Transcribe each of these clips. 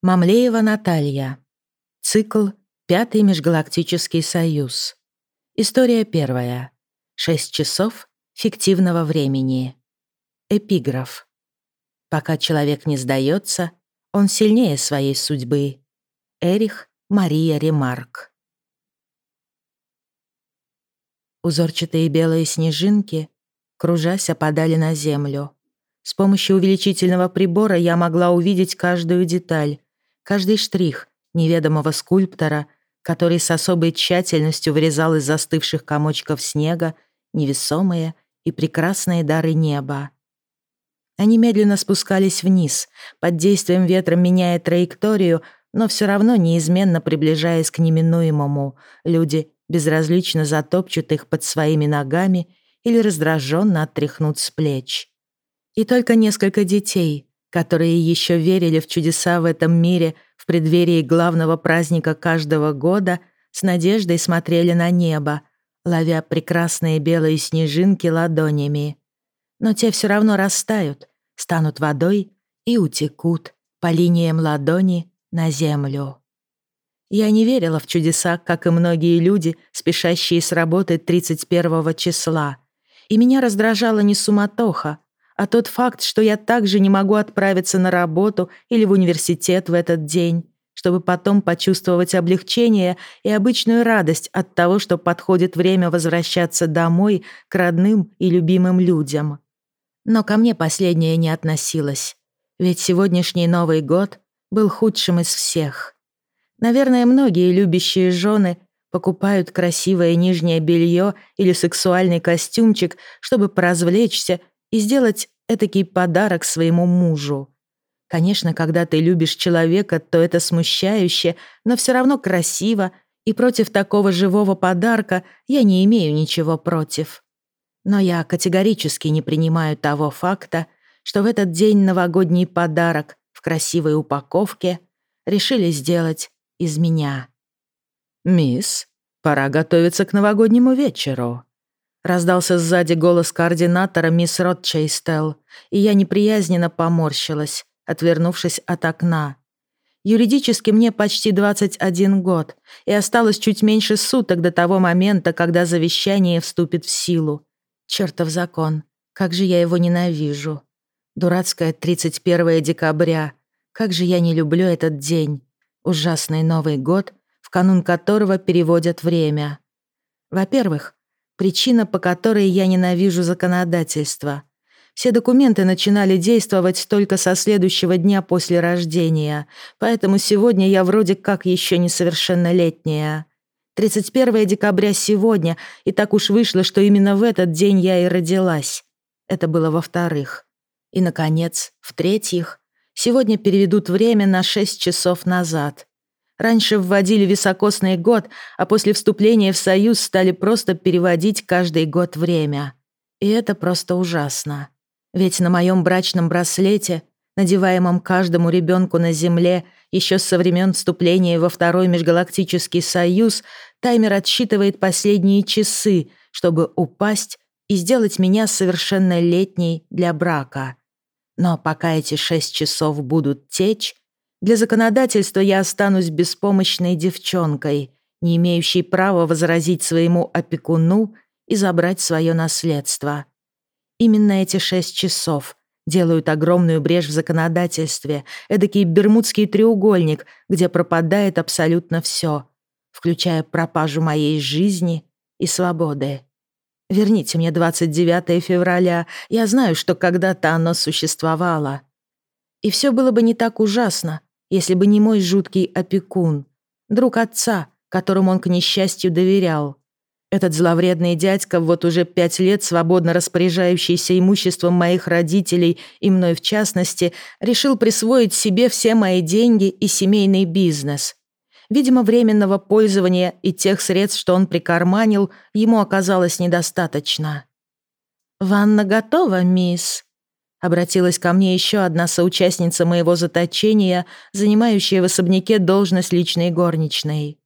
Мамлеева Наталья. Цикл «Пятый межгалактический союз». История первая. Шесть часов фиктивного времени. Эпиграф. Пока человек не сдается, он сильнее своей судьбы. Эрих Мария Ремарк. Узорчатые белые снежинки, кружась, опадали на землю. С помощью увеличительного прибора я могла увидеть каждую деталь, каждый штрих неведомого скульптора, который с особой тщательностью вырезал из застывших комочков снега невесомые и прекрасные дары неба. Они медленно спускались вниз, под действием ветра меняя траекторию, но все равно неизменно приближаясь к неминуемому. Люди безразлично затопчут их под своими ногами или раздраженно оттряхнут с плеч. И только несколько детей, которые еще верили в чудеса в этом мире в преддверии главного праздника каждого года, с надеждой смотрели на небо, ловя прекрасные белые снежинки ладонями. Но те все равно растают, станут водой и утекут по линиям ладони на землю. Я не верила в чудеса, как и многие люди, спешащие с работы 31 числа. И меня раздражала не суматоха, а тот факт, что я также не могу отправиться на работу или в университет в этот день, чтобы потом почувствовать облегчение и обычную радость от того, что подходит время возвращаться домой к родным и любимым людям. Но ко мне последнее не относилось, ведь сегодняшний Новый год был худшим из всех. Наверное, многие любящие жены покупают красивое нижнее белье или сексуальный костюмчик, чтобы поразвлечься и сделать этакий подарок своему мужу. Конечно, когда ты любишь человека, то это смущающе, но все равно красиво, и против такого живого подарка я не имею ничего против. Но я категорически не принимаю того факта, что в этот день новогодний подарок в красивой упаковке решили сделать из меня. «Мисс, пора готовиться к новогоднему вечеру», Раздался сзади голос координатора мисс Ротчейстел, и я неприязненно поморщилась, отвернувшись от окна. Юридически мне почти 21 год, и осталось чуть меньше суток до того момента, когда завещание вступит в силу. Чертов закон, как же я его ненавижу. Дурацкое 31 декабря, как же я не люблю этот день. Ужасный Новый год, в канун которого переводят время. Во-первых, Причина, по которой я ненавижу законодательство. Все документы начинали действовать только со следующего дня после рождения, поэтому сегодня я вроде как еще несовершеннолетняя. 31 декабря сегодня, и так уж вышло, что именно в этот день я и родилась. Это было во-вторых. И, наконец, в-третьих, сегодня переведут время на 6 часов назад. Раньше вводили високосный год, а после вступления в Союз стали просто переводить каждый год время. И это просто ужасно. Ведь на моем брачном браслете, надеваемом каждому ребенку на Земле еще со времен вступления во Второй Межгалактический Союз, таймер отсчитывает последние часы, чтобы упасть и сделать меня совершеннолетней для брака. Но пока эти шесть часов будут течь, для законодательства я останусь беспомощной девчонкой, не имеющей права возразить своему опекуну и забрать свое наследство. Именно эти шесть часов делают огромную брешь в законодательстве, эдакий бермудский треугольник, где пропадает абсолютно все, включая пропажу моей жизни и свободы. Верните мне 29 февраля, я знаю, что когда-то оно существовало. И все было бы не так ужасно, если бы не мой жуткий опекун, друг отца, которому он, к несчастью, доверял. Этот зловредный дядька, вот уже пять лет свободно распоряжающийся имуществом моих родителей и мной в частности, решил присвоить себе все мои деньги и семейный бизнес. Видимо, временного пользования и тех средств, что он прикарманил, ему оказалось недостаточно. «Ванна готова, мисс?» Обратилась ко мне еще одна соучастница моего заточения, занимающая в особняке должность личной горничной.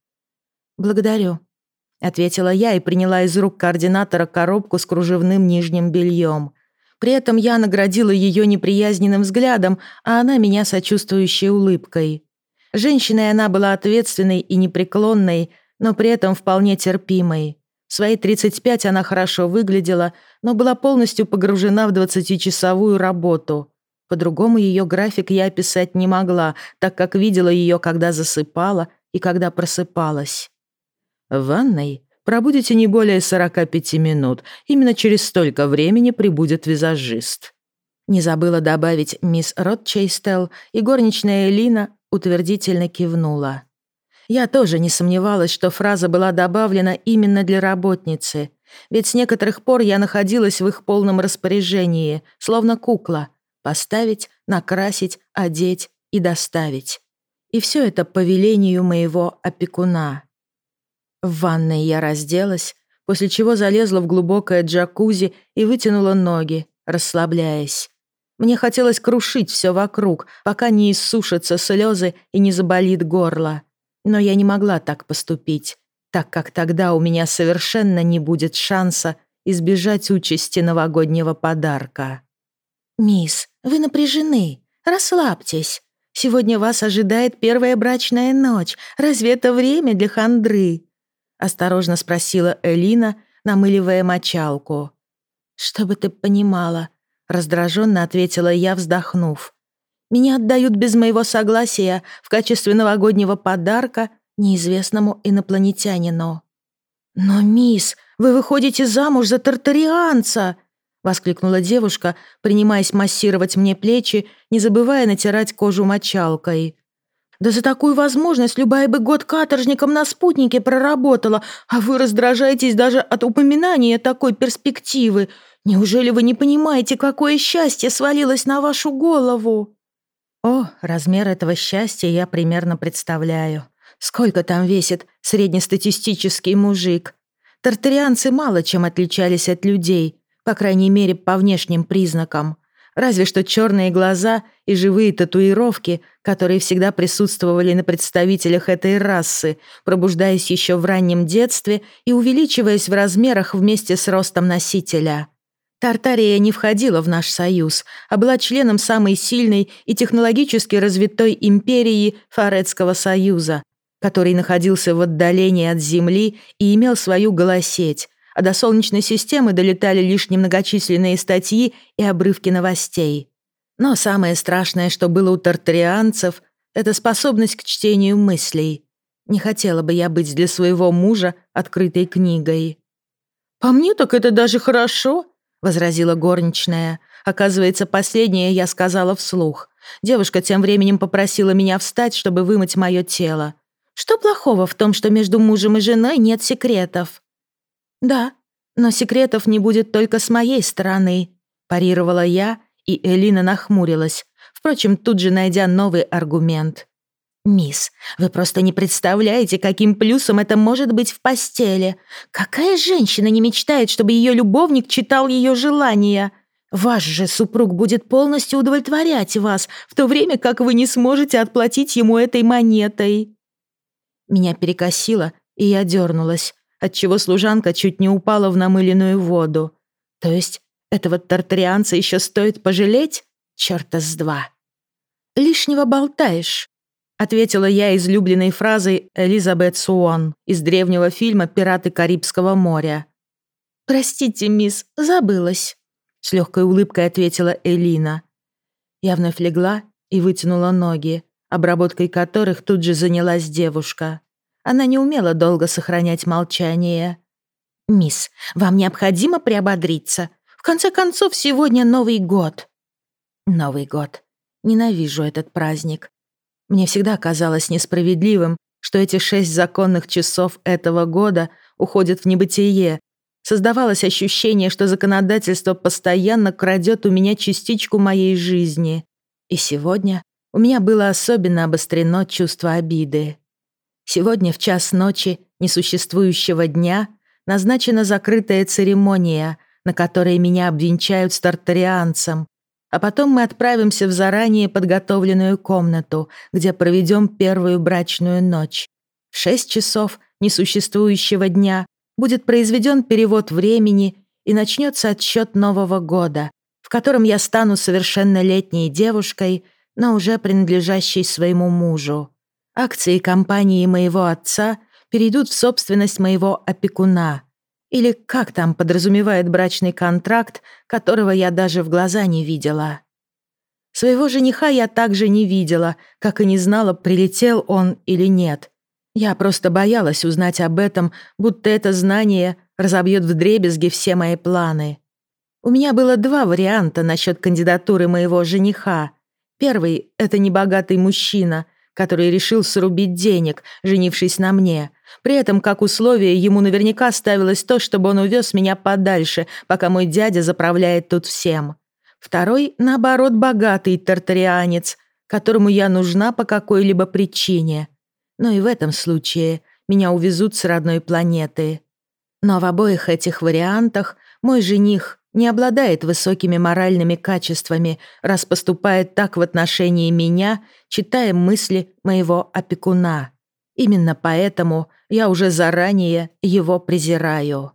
«Благодарю», — ответила я и приняла из рук координатора коробку с кружевным нижним бельем. При этом я наградила ее неприязненным взглядом, а она меня сочувствующей улыбкой. Женщиной она была ответственной и непреклонной, но при этом вполне терпимой. В свои 35 она хорошо выглядела, но была полностью погружена в 20-часовую работу. По-другому ее график я описать не могла, так как видела ее, когда засыпала и когда просыпалась. В ванной пробудете не более 45 минут. Именно через столько времени прибудет визажист. Не забыла добавить мисс Ротчейстел, и горничная Элина утвердительно кивнула. Я тоже не сомневалась, что фраза была добавлена именно для работницы, ведь с некоторых пор я находилась в их полном распоряжении, словно кукла. Поставить, накрасить, одеть и доставить. И все это по велению моего опекуна. В ванной я разделась, после чего залезла в глубокое джакузи и вытянула ноги, расслабляясь. Мне хотелось крушить все вокруг, пока не иссушатся слезы и не заболит горло. Но я не могла так поступить, так как тогда у меня совершенно не будет шанса избежать участи новогоднего подарка. «Мисс, вы напряжены. Расслабьтесь. Сегодня вас ожидает первая брачная ночь. Разве это время для хандры?» Осторожно спросила Элина, намыливая мочалку. «Чтобы ты понимала», — раздраженно ответила я, вздохнув. Меня отдают без моего согласия в качестве новогоднего подарка неизвестному инопланетянину. «Но, мисс, вы выходите замуж за тартарианца!» — воскликнула девушка, принимаясь массировать мне плечи, не забывая натирать кожу мочалкой. «Да за такую возможность любая бы год каторжником на спутнике проработала, а вы раздражаетесь даже от упоминания такой перспективы. Неужели вы не понимаете, какое счастье свалилось на вашу голову?» О, размер этого счастья я примерно представляю. Сколько там весит среднестатистический мужик? Тартарианцы мало чем отличались от людей, по крайней мере, по внешним признакам. Разве что черные глаза и живые татуировки, которые всегда присутствовали на представителях этой расы, пробуждаясь еще в раннем детстве и увеличиваясь в размерах вместе с ростом носителя. Тартария не входила в наш союз, а была членом самой сильной и технологически развитой империи Фарецкого союза, который находился в отдалении от Земли и имел свою голосеть, а до Солнечной системы долетали лишь немногочисленные статьи и обрывки новостей. Но самое страшное, что было у тартарианцев, это способность к чтению мыслей. Не хотела бы я быть для своего мужа открытой книгой. «По мне так это даже хорошо», возразила горничная. Оказывается, последнее я сказала вслух. Девушка тем временем попросила меня встать, чтобы вымыть мое тело. Что плохого в том, что между мужем и женой нет секретов? Да, но секретов не будет только с моей стороны, парировала я, и Элина нахмурилась, впрочем, тут же найдя новый аргумент. «Мисс, вы просто не представляете, каким плюсом это может быть в постели. Какая женщина не мечтает, чтобы ее любовник читал ее желания? Ваш же супруг будет полностью удовлетворять вас, в то время как вы не сможете отплатить ему этой монетой». Меня перекосило, и я дернулась, отчего служанка чуть не упала в намыленную воду. То есть этого тартарианца еще стоит пожалеть? Чёрта с два. «Лишнего болтаешь», ответила я излюбленной фразой Элизабет Суон из древнего фильма «Пираты Карибского моря». «Простите, мисс, забылась», — с легкой улыбкой ответила Элина. Я вновь легла и вытянула ноги, обработкой которых тут же занялась девушка. Она не умела долго сохранять молчание. «Мисс, вам необходимо приободриться. В конце концов, сегодня Новый год». «Новый год. Ненавижу этот праздник. Мне всегда казалось несправедливым, что эти шесть законных часов этого года уходят в небытие. Создавалось ощущение, что законодательство постоянно крадет у меня частичку моей жизни. И сегодня у меня было особенно обострено чувство обиды. Сегодня в час ночи несуществующего дня назначена закрытая церемония, на которой меня обвенчают с тартарианцем, а потом мы отправимся в заранее подготовленную комнату, где проведем первую брачную ночь. В шесть часов несуществующего дня будет произведен перевод времени и начнется отсчет Нового года, в котором я стану совершеннолетней девушкой, но уже принадлежащей своему мужу. Акции компании моего отца перейдут в собственность моего опекуна. Или как там подразумевает брачный контракт, которого я даже в глаза не видела. Своего жениха я также не видела, как и не знала, прилетел он или нет. Я просто боялась узнать об этом, будто это знание разобьет вдребезги все мои планы. У меня было два варианта насчет кандидатуры моего жениха. Первый — это небогатый мужчина, который решил срубить денег, женившись на мне. При этом, как условие, ему наверняка ставилось то, чтобы он увез меня подальше, пока мой дядя заправляет тут всем. Второй, наоборот, богатый тартарианец, которому я нужна по какой-либо причине. Но и в этом случае меня увезут с родной планеты. Но в обоих этих вариантах мой жених не обладает высокими моральными качествами, раз поступает так в отношении меня, читая мысли моего опекуна. Именно поэтому я уже заранее его презираю.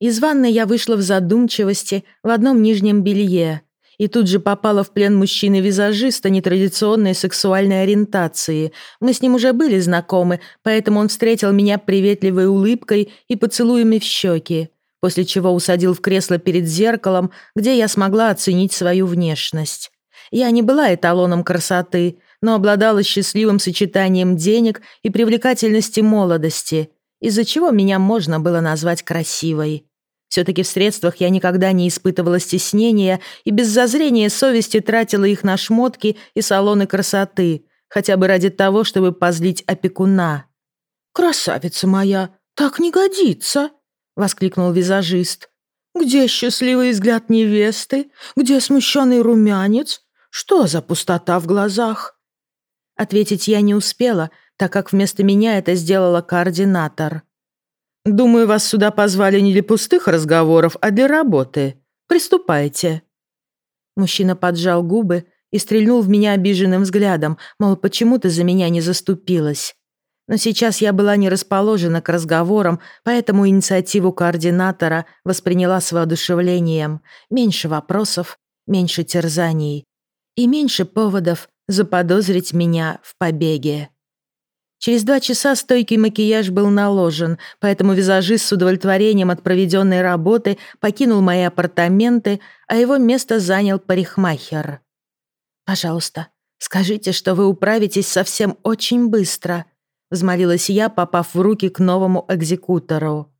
Из ванной я вышла в задумчивости в одном нижнем белье и тут же попала в плен мужчины-визажиста нетрадиционной сексуальной ориентации. Мы с ним уже были знакомы, поэтому он встретил меня приветливой улыбкой и поцелуями в щеки после чего усадил в кресло перед зеркалом, где я смогла оценить свою внешность. Я не была эталоном красоты, но обладала счастливым сочетанием денег и привлекательности молодости, из-за чего меня можно было назвать красивой. Все-таки в средствах я никогда не испытывала стеснения и без зазрения совести тратила их на шмотки и салоны красоты, хотя бы ради того, чтобы позлить опекуна. «Красавица моя, так не годится!» — воскликнул визажист. «Где счастливый взгляд невесты? Где смущенный румянец? Что за пустота в глазах?» Ответить я не успела, так как вместо меня это сделала координатор. «Думаю, вас сюда позвали не для пустых разговоров, а для работы. Приступайте». Мужчина поджал губы и стрельнул в меня обиженным взглядом, мол, почему ты за меня не заступилась. Но сейчас я была не расположена к разговорам, поэтому инициативу координатора восприняла с воодушевлением. Меньше вопросов, меньше терзаний и меньше поводов заподозрить меня в побеге. Через два часа стойкий макияж был наложен, поэтому визажист с удовлетворением от проведенной работы покинул мои апартаменты, а его место занял парикмахер. «Пожалуйста, скажите, что вы управитесь совсем очень быстро», — взмолилась я, попав в руки к новому экзекутору.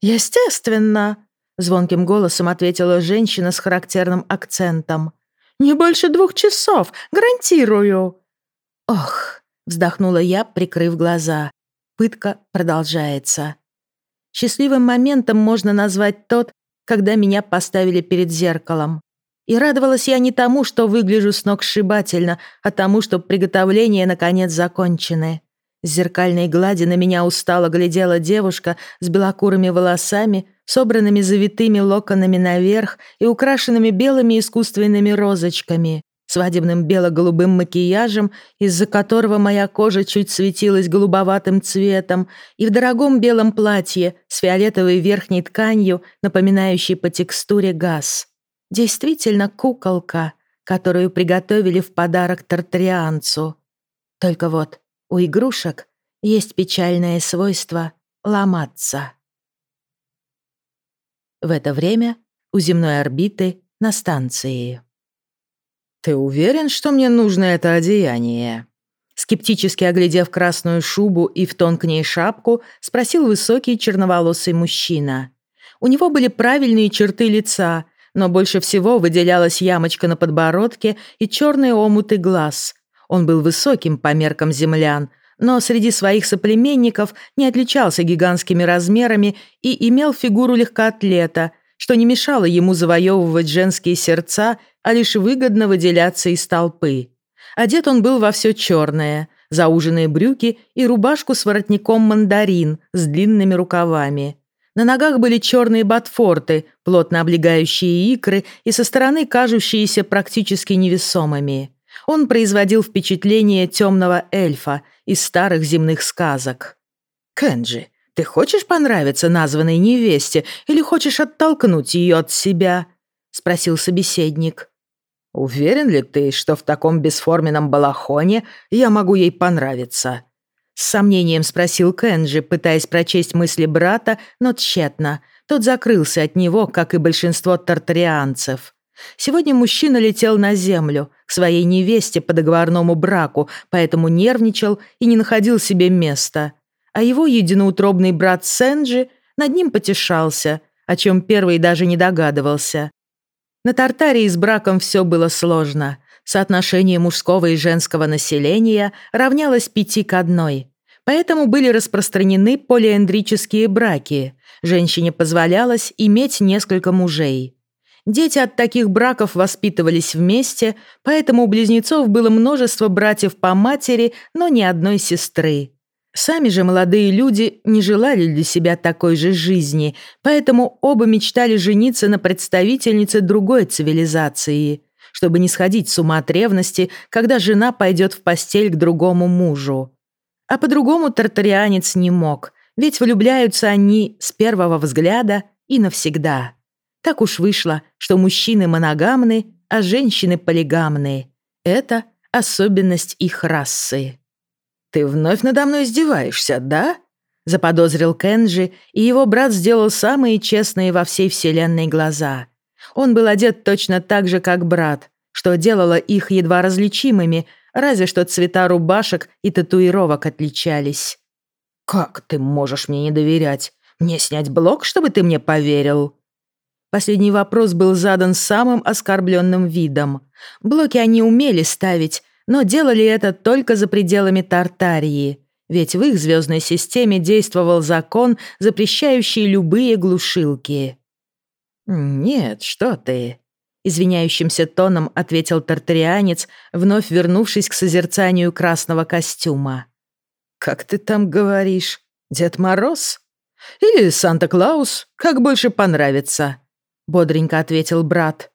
«Естественно», — звонким голосом ответила женщина с характерным акцентом. «Не больше двух часов, гарантирую». «Ох», — вздохнула я, прикрыв глаза. Пытка продолжается. Счастливым моментом можно назвать тот, когда меня поставили перед зеркалом. И радовалась я не тому, что выгляжу сногсшибательно, а тому, что приготовления наконец закончены. С зеркальной глади на меня устало глядела девушка с белокурыми волосами, собранными завитыми локонами наверх и украшенными белыми искусственными розочками, свадебным бело-голубым макияжем, из-за которого моя кожа чуть светилась голубоватым цветом, и в дорогом белом платье с фиолетовой верхней тканью, напоминающей по текстуре газ. Действительно куколка, которую приготовили в подарок тартарианцу. Только вот у игрушек есть печальное свойство ломаться. В это время у земной орбиты на станции. «Ты уверен, что мне нужно это одеяние?» Скептически оглядев красную шубу и в тон к ней шапку, спросил высокий черноволосый мужчина. У него были правильные черты лица, но больше всего выделялась ямочка на подбородке и черные омуты глаз, он был высоким по меркам землян, но среди своих соплеменников не отличался гигантскими размерами и имел фигуру легкоатлета, что не мешало ему завоевывать женские сердца, а лишь выгодно выделяться из толпы. Одет он был во все черное, зауженные брюки и рубашку с воротником мандарин с длинными рукавами. На ногах были черные ботфорты, плотно облегающие икры и со стороны кажущиеся практически невесомыми. Он производил впечатление темного эльфа из старых земных сказок. «Кенджи, ты хочешь понравиться названной невесте или хочешь оттолкнуть ее от себя?» — спросил собеседник. «Уверен ли ты, что в таком бесформенном балахоне я могу ей понравиться?» С сомнением спросил Кенджи, пытаясь прочесть мысли брата, но тщетно. Тот закрылся от него, как и большинство тартарианцев. Сегодня мужчина летел на землю, к своей невесте по договорному браку, поэтому нервничал и не находил себе места. А его единоутробный брат Сенджи над ним потешался, о чем первый даже не догадывался. На Тартарии с браком все было сложно. Соотношение мужского и женского населения равнялось пяти к одной. Поэтому были распространены полиэндрические браки. Женщине позволялось иметь несколько мужей. Дети от таких браков воспитывались вместе, поэтому у близнецов было множество братьев по матери, но ни одной сестры. Сами же молодые люди не желали для себя такой же жизни, поэтому оба мечтали жениться на представительнице другой цивилизации, чтобы не сходить с ума от ревности, когда жена пойдет в постель к другому мужу. А по-другому тартарианец не мог, ведь влюбляются они с первого взгляда и навсегда. Так уж вышло, что мужчины моногамны, а женщины полигамны. Это особенность их расы. «Ты вновь надо мной издеваешься, да?» Заподозрил Кенджи, и его брат сделал самые честные во всей вселенной глаза. Он был одет точно так же, как брат, что делало их едва различимыми, разве что цвета рубашек и татуировок отличались. «Как ты можешь мне не доверять? Мне снять блок, чтобы ты мне поверил?» Последний вопрос был задан самым оскорбленным видом. Блоки они умели ставить, но делали это только за пределами Тартарии, ведь в их звездной системе действовал закон, запрещающий любые глушилки. «Нет, что ты», — извиняющимся тоном ответил тартарианец, вновь вернувшись к созерцанию красного костюма. «Как ты там говоришь? Дед Мороз? Или Санта-Клаус? Как больше понравится?» — бодренько ответил брат.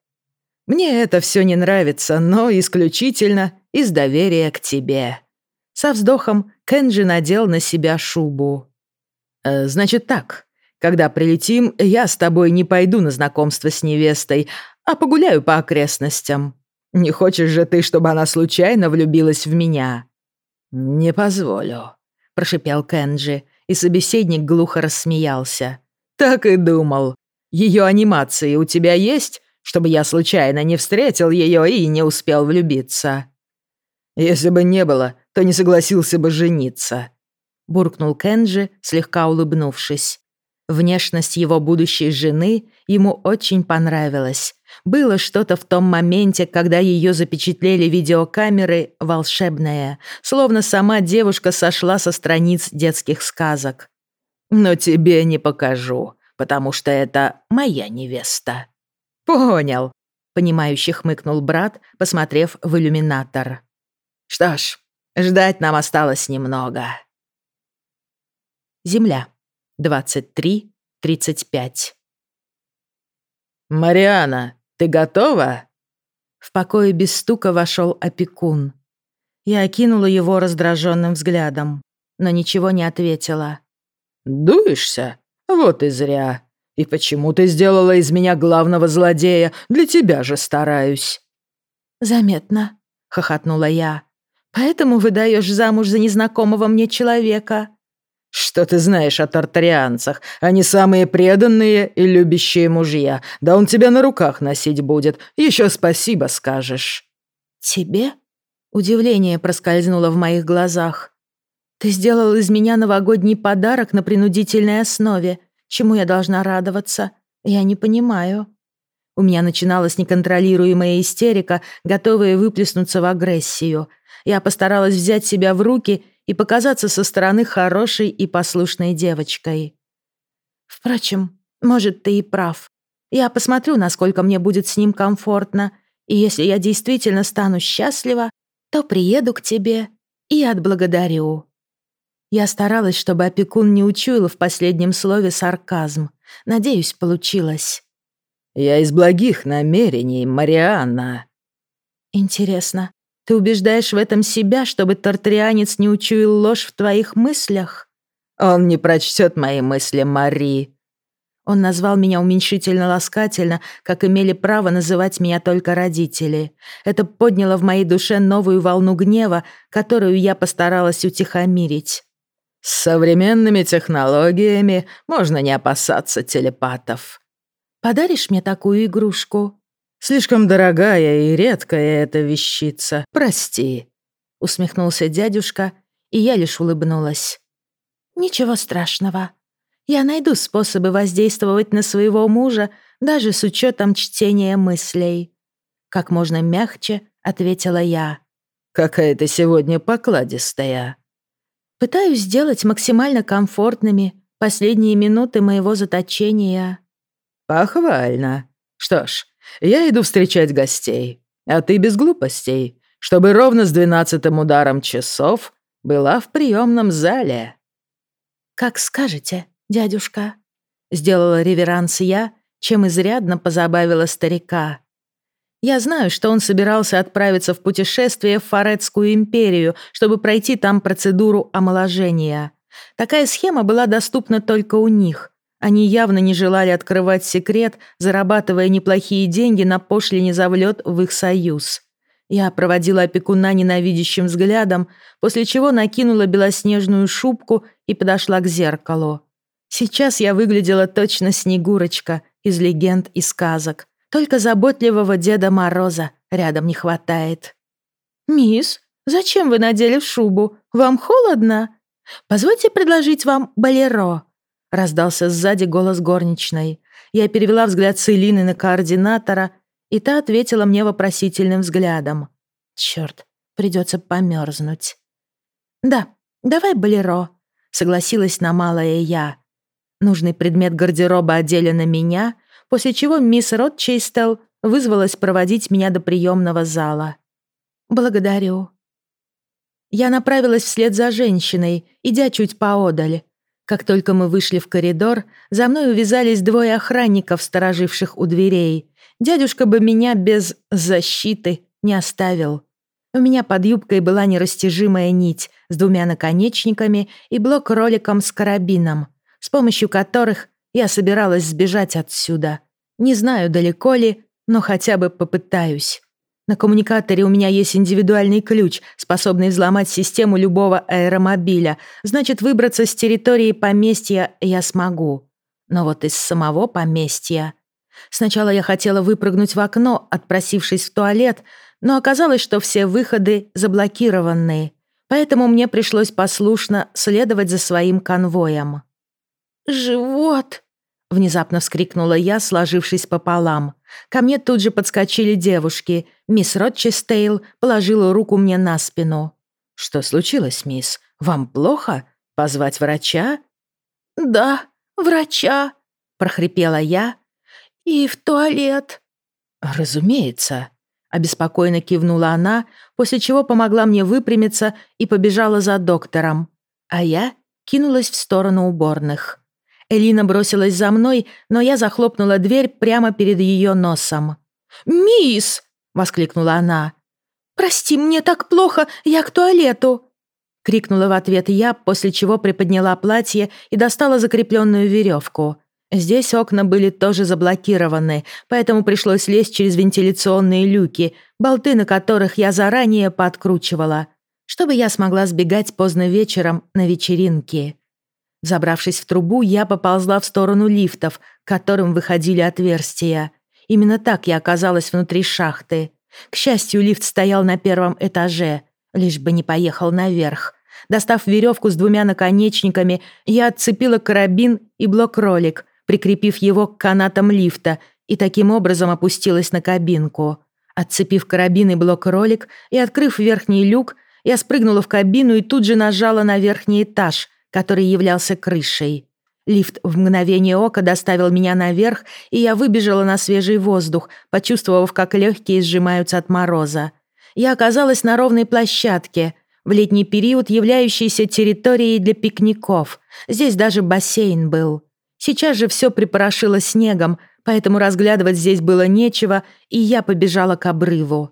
«Мне это все не нравится, но исключительно из доверия к тебе». Со вздохом Кенджи надел на себя шубу. «Э, «Значит так, когда прилетим, я с тобой не пойду на знакомство с невестой, а погуляю по окрестностям. Не хочешь же ты, чтобы она случайно влюбилась в меня?» «Не позволю», — прошипел Кенджи, и собеседник глухо рассмеялся. «Так и думал. Ее анимации у тебя есть, чтобы я случайно не встретил ее и не успел влюбиться?» «Если бы не было, то не согласился бы жениться», — буркнул Кенджи, слегка улыбнувшись. Внешность его будущей жены ему очень понравилась. Было что-то в том моменте, когда ее запечатлели видеокамеры, волшебное, словно сама девушка сошла со страниц детских сказок. «Но тебе не покажу, потому что это моя невеста». «Понял», — понимающе хмыкнул брат, посмотрев в иллюминатор. Что ж, ждать нам осталось немного. Земля. 23.35. «Мариана, ты готова?» В покое без стука вошел опекун. Я окинула его раздраженным взглядом, но ничего не ответила. «Дуешься? Вот и зря. И почему ты сделала из меня главного злодея? Для тебя же стараюсь». «Заметно», — хохотнула я. Поэтому выдаешь замуж за незнакомого мне человека». «Что ты знаешь о тартарианцах? Они самые преданные и любящие мужья. Да он тебя на руках носить будет. Еще спасибо скажешь». «Тебе?» Удивление проскользнуло в моих глазах. «Ты сделал из меня новогодний подарок на принудительной основе. Чему я должна радоваться? Я не понимаю». У меня начиналась неконтролируемая истерика, готовая выплеснуться в агрессию. Я постаралась взять себя в руки и показаться со стороны хорошей и послушной девочкой. Впрочем, может, ты и прав. Я посмотрю, насколько мне будет с ним комфортно, и если я действительно стану счастлива, то приеду к тебе и отблагодарю. Я старалась, чтобы опекун не учуял в последнем слове сарказм. Надеюсь, получилось. «Я из благих намерений, Марианна». «Интересно, ты убеждаешь в этом себя, чтобы тартарианец не учуял ложь в твоих мыслях?» «Он не прочтет мои мысли, Мари». Он назвал меня уменьшительно-ласкательно, как имели право называть меня только родители. Это подняло в моей душе новую волну гнева, которую я постаралась утихомирить. «С современными технологиями можно не опасаться телепатов». «Подаришь мне такую игрушку?» «Слишком дорогая и редкая эта вещица. Прости», — усмехнулся дядюшка, и я лишь улыбнулась. «Ничего страшного. Я найду способы воздействовать на своего мужа даже с учетом чтения мыслей». Как можно мягче ответила я. «Какая ты сегодня покладистая». «Пытаюсь сделать максимально комфортными последние минуты моего заточения». «Похвально. Что ж, я иду встречать гостей, а ты без глупостей, чтобы ровно с двенадцатым ударом часов была в приемном зале». «Как скажете», дядюшка», — сделала реверанс я, чем изрядно позабавила старика. Я знаю, что он собирался отправиться в путешествие в Фаретскую империю, чтобы пройти там процедуру омоложения. Такая схема была доступна только у них. Они явно не желали открывать секрет, зарабатывая неплохие деньги на пошлине за влет в их союз. Я проводила опекуна ненавидящим взглядом, после чего накинула белоснежную шубку и подошла к зеркалу. Сейчас я выглядела точно Снегурочка из легенд и сказок. Только заботливого Деда Мороза рядом не хватает. «Мисс, зачем вы надели шубу? Вам холодно? Позвольте предложить вам болеро», — раздался сзади голос горничной. Я перевела взгляд с Элины на координатора, и та ответила мне вопросительным взглядом. «Чёрт, придется помёрзнуть». «Да, давай болеро», — согласилась на малое я. Нужный предмет гардероба одели на меня, после чего мисс Ротчейстел вызвалась проводить меня до приемного зала. «Благодарю». Я направилась вслед за женщиной, идя чуть поодаль. Как только мы вышли в коридор, за мной увязались двое охранников, стороживших у дверей. Дядюшка бы меня без защиты не оставил. У меня под юбкой была нерастяжимая нить с двумя наконечниками и блок-роликом с карабином — с помощью которых я собиралась сбежать отсюда. Не знаю, далеко ли, но хотя бы попытаюсь. На коммуникаторе у меня есть индивидуальный ключ, способный взломать систему любого аэромобиля. Значит, выбраться с территории поместья я смогу. Но вот из самого поместья... Сначала я хотела выпрыгнуть в окно, отпросившись в туалет, но оказалось, что все выходы заблокированы, поэтому мне пришлось послушно следовать за своим конвоем. «Живот!» — внезапно вскрикнула я, сложившись пополам. Ко мне тут же подскочили девушки. Мисс Ротчестейл положила руку мне на спину. «Что случилось, мисс? Вам плохо? Позвать врача?» «Да, врача», — прохрипела я. «И в туалет». «Разумеется», — обеспокоенно кивнула она, после чего помогла мне выпрямиться и побежала за доктором. А я кинулась в сторону уборных. Элина бросилась за мной, но я захлопнула дверь прямо перед ее носом. «Мисс!» — воскликнула она. «Прости, мне так плохо, я к туалету!» Крикнула в ответ я, после чего приподняла платье и достала закрепленную веревку. Здесь окна были тоже заблокированы, поэтому пришлось лезть через вентиляционные люки, болты на которых я заранее подкручивала, чтобы я смогла сбегать поздно вечером на вечеринке. Забравшись в трубу, я поползла в сторону лифтов, к которым выходили отверстия. Именно так я оказалась внутри шахты. К счастью, лифт стоял на первом этаже, лишь бы не поехал наверх. Достав веревку с двумя наконечниками, я отцепила карабин и блок-ролик, прикрепив его к канатам лифта, и таким образом опустилась на кабинку. Отцепив карабин и блок-ролик и открыв верхний люк, я спрыгнула в кабину и тут же нажала на верхний этаж — который являлся крышей. Лифт в мгновение ока доставил меня наверх, и я выбежала на свежий воздух, почувствовав, как легкие сжимаются от мороза. Я оказалась на ровной площадке, в летний период являющейся территорией для пикников. Здесь даже бассейн был. Сейчас же все припорошило снегом, поэтому разглядывать здесь было нечего, и я побежала к обрыву.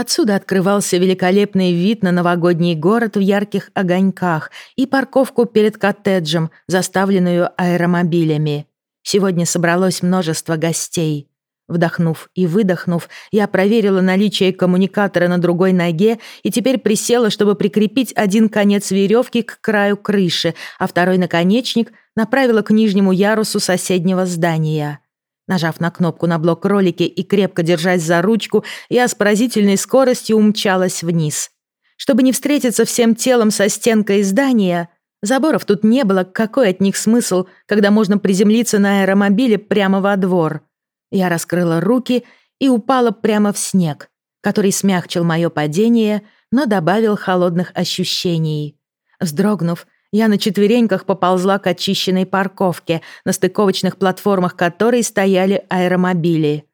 Отсюда открывался великолепный вид на новогодний город в ярких огоньках и парковку перед коттеджем, заставленную аэромобилями. Сегодня собралось множество гостей. Вдохнув и выдохнув, я проверила наличие коммуникатора на другой ноге и теперь присела, чтобы прикрепить один конец веревки к краю крыши, а второй наконечник направила к нижнему ярусу соседнего здания. Нажав на кнопку на блок ролики и крепко держась за ручку, я с поразительной скоростью умчалась вниз. Чтобы не встретиться всем телом со стенкой здания, заборов тут не было, какой от них смысл, когда можно приземлиться на аэромобиле прямо во двор. Я раскрыла руки и упала прямо в снег, который смягчил мое падение, но добавил холодных ощущений. Вздрогнув, я на четвереньках поползла к очищенной парковке, на стыковочных платформах которой стояли аэромобили.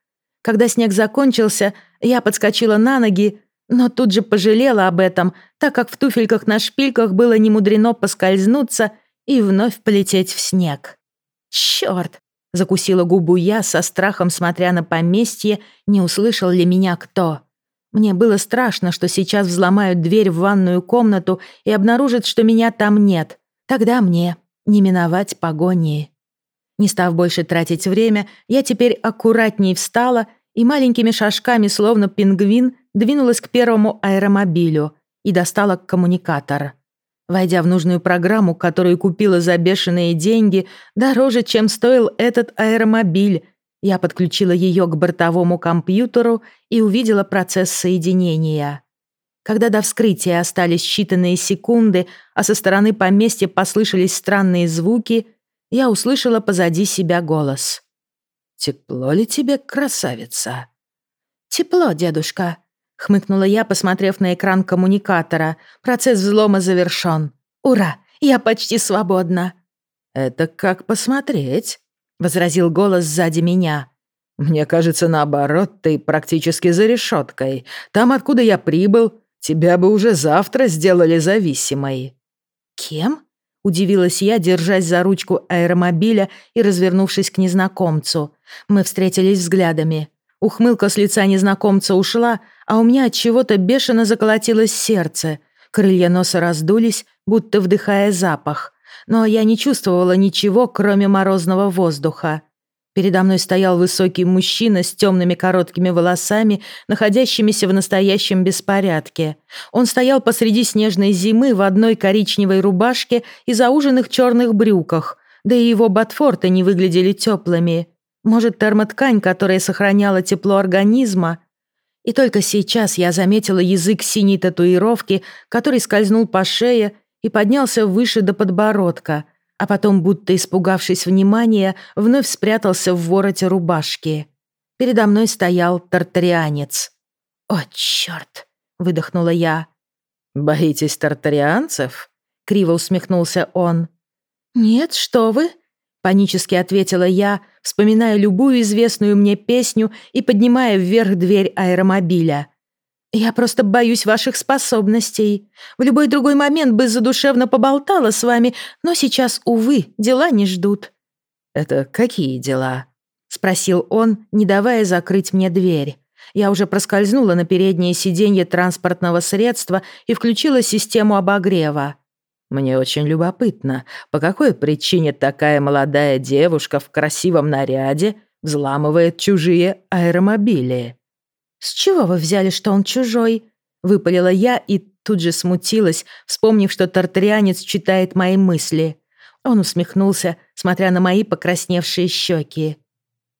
Когда снег закончился, я подскочила на ноги, но тут же пожалела об этом, так как в туфельках на шпильках было немудрено поскользнуться и вновь полететь в снег. Чёрт! Закусила губу я, со страхом смотря на поместье, не услышал ли меня кто. Мне было страшно, что сейчас взломают дверь в ванную комнату и обнаружат, что меня там нет. Тогда мне не миновать погони. Не став больше тратить время, я теперь аккуратнее встала и маленькими шажками, словно пингвин, двинулась к первому аэромобилю и достала коммуникатор. Войдя в нужную программу, которую купила за бешеные деньги, дороже, чем стоил этот аэромобиль, я подключила ее к бортовому компьютеру и увидела процесс соединения. Когда до вскрытия остались считанные секунды, а со стороны поместья послышались странные звуки, я услышала позади себя голос. «Тепло ли тебе, красавица?» «Тепло, дедушка», — хмыкнула я, посмотрев на экран коммуникатора. «Процесс взлома завершён. Ура! Я почти свободна!» «Это как посмотреть», — возразил голос сзади меня. «Мне кажется, наоборот, ты практически за решеткой. Там, откуда я прибыл, тебя бы уже завтра сделали зависимой». «Кем?» — удивилась я, держась за ручку аэромобиля и развернувшись к незнакомцу. Мы встретились взглядами. Ухмылка с лица незнакомца ушла, а у меня от чего-то бешено заколотилось сердце. Крылья носа раздулись, будто вдыхая запах. Но я не чувствовала ничего, кроме морозного воздуха. Передо мной стоял высокий мужчина с темными короткими волосами, находящимися в настоящем беспорядке. Он стоял посреди снежной зимы в одной коричневой рубашке и зауженных черных брюках, да и его ботфорты не выглядели теплыми. Может, термоткань, которая сохраняла тепло организма? И только сейчас я заметила язык синей татуировки, который скользнул по шее и поднялся выше до подбородка, а потом, будто испугавшись внимания, вновь спрятался в вороте рубашки. Передо мной стоял тартарианец. «О, чёрт!» — выдохнула я. «Боитесь тартарианцев?» — криво усмехнулся он. «Нет, что вы!» Панически ответила я, вспоминая любую известную мне песню и поднимая вверх дверь аэромобиля. «Я просто боюсь ваших способностей. В любой другой момент бы задушевно поболтала с вами, но сейчас, увы, дела не ждут». «Это какие дела?» — спросил он, не давая закрыть мне дверь. Я уже проскользнула на переднее сиденье транспортного средства и включила систему обогрева. Мне очень любопытно, по какой причине такая молодая девушка в красивом наряде взламывает чужие аэромобили. «С чего вы взяли, что он чужой?» — выпалила я и тут же смутилась, вспомнив, что тартарианец читает мои мысли. Он усмехнулся, смотря на мои покрасневшие щеки.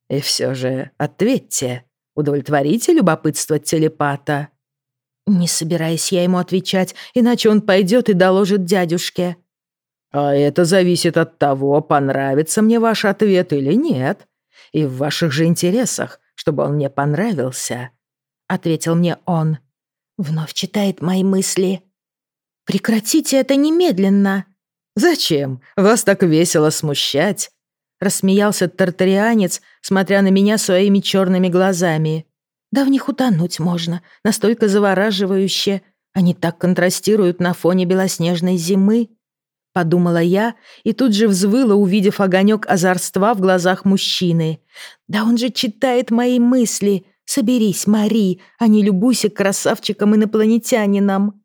«И все же ответьте, удовлетворите любопытство телепата?» Не собираюсь я ему отвечать, иначе он пойдет и доложит дядюшке. А это зависит от того, понравится мне ваш ответ или нет. И в ваших же интересах, чтобы он мне понравился, ответил мне он. Вновь читает мои мысли. Прекратите это немедленно. Зачем? Вас так весело смущать? Рассмеялся тартарианец, смотря на меня своими черными глазами. Да в них утонуть можно, настолько завораживающе. Они так контрастируют на фоне белоснежной зимы. Подумала я и тут же взвыла, увидев огонек озорства в глазах мужчины. «Да он же читает мои мысли. Соберись, Мари, а не любуйся красавчиком-инопланетянином».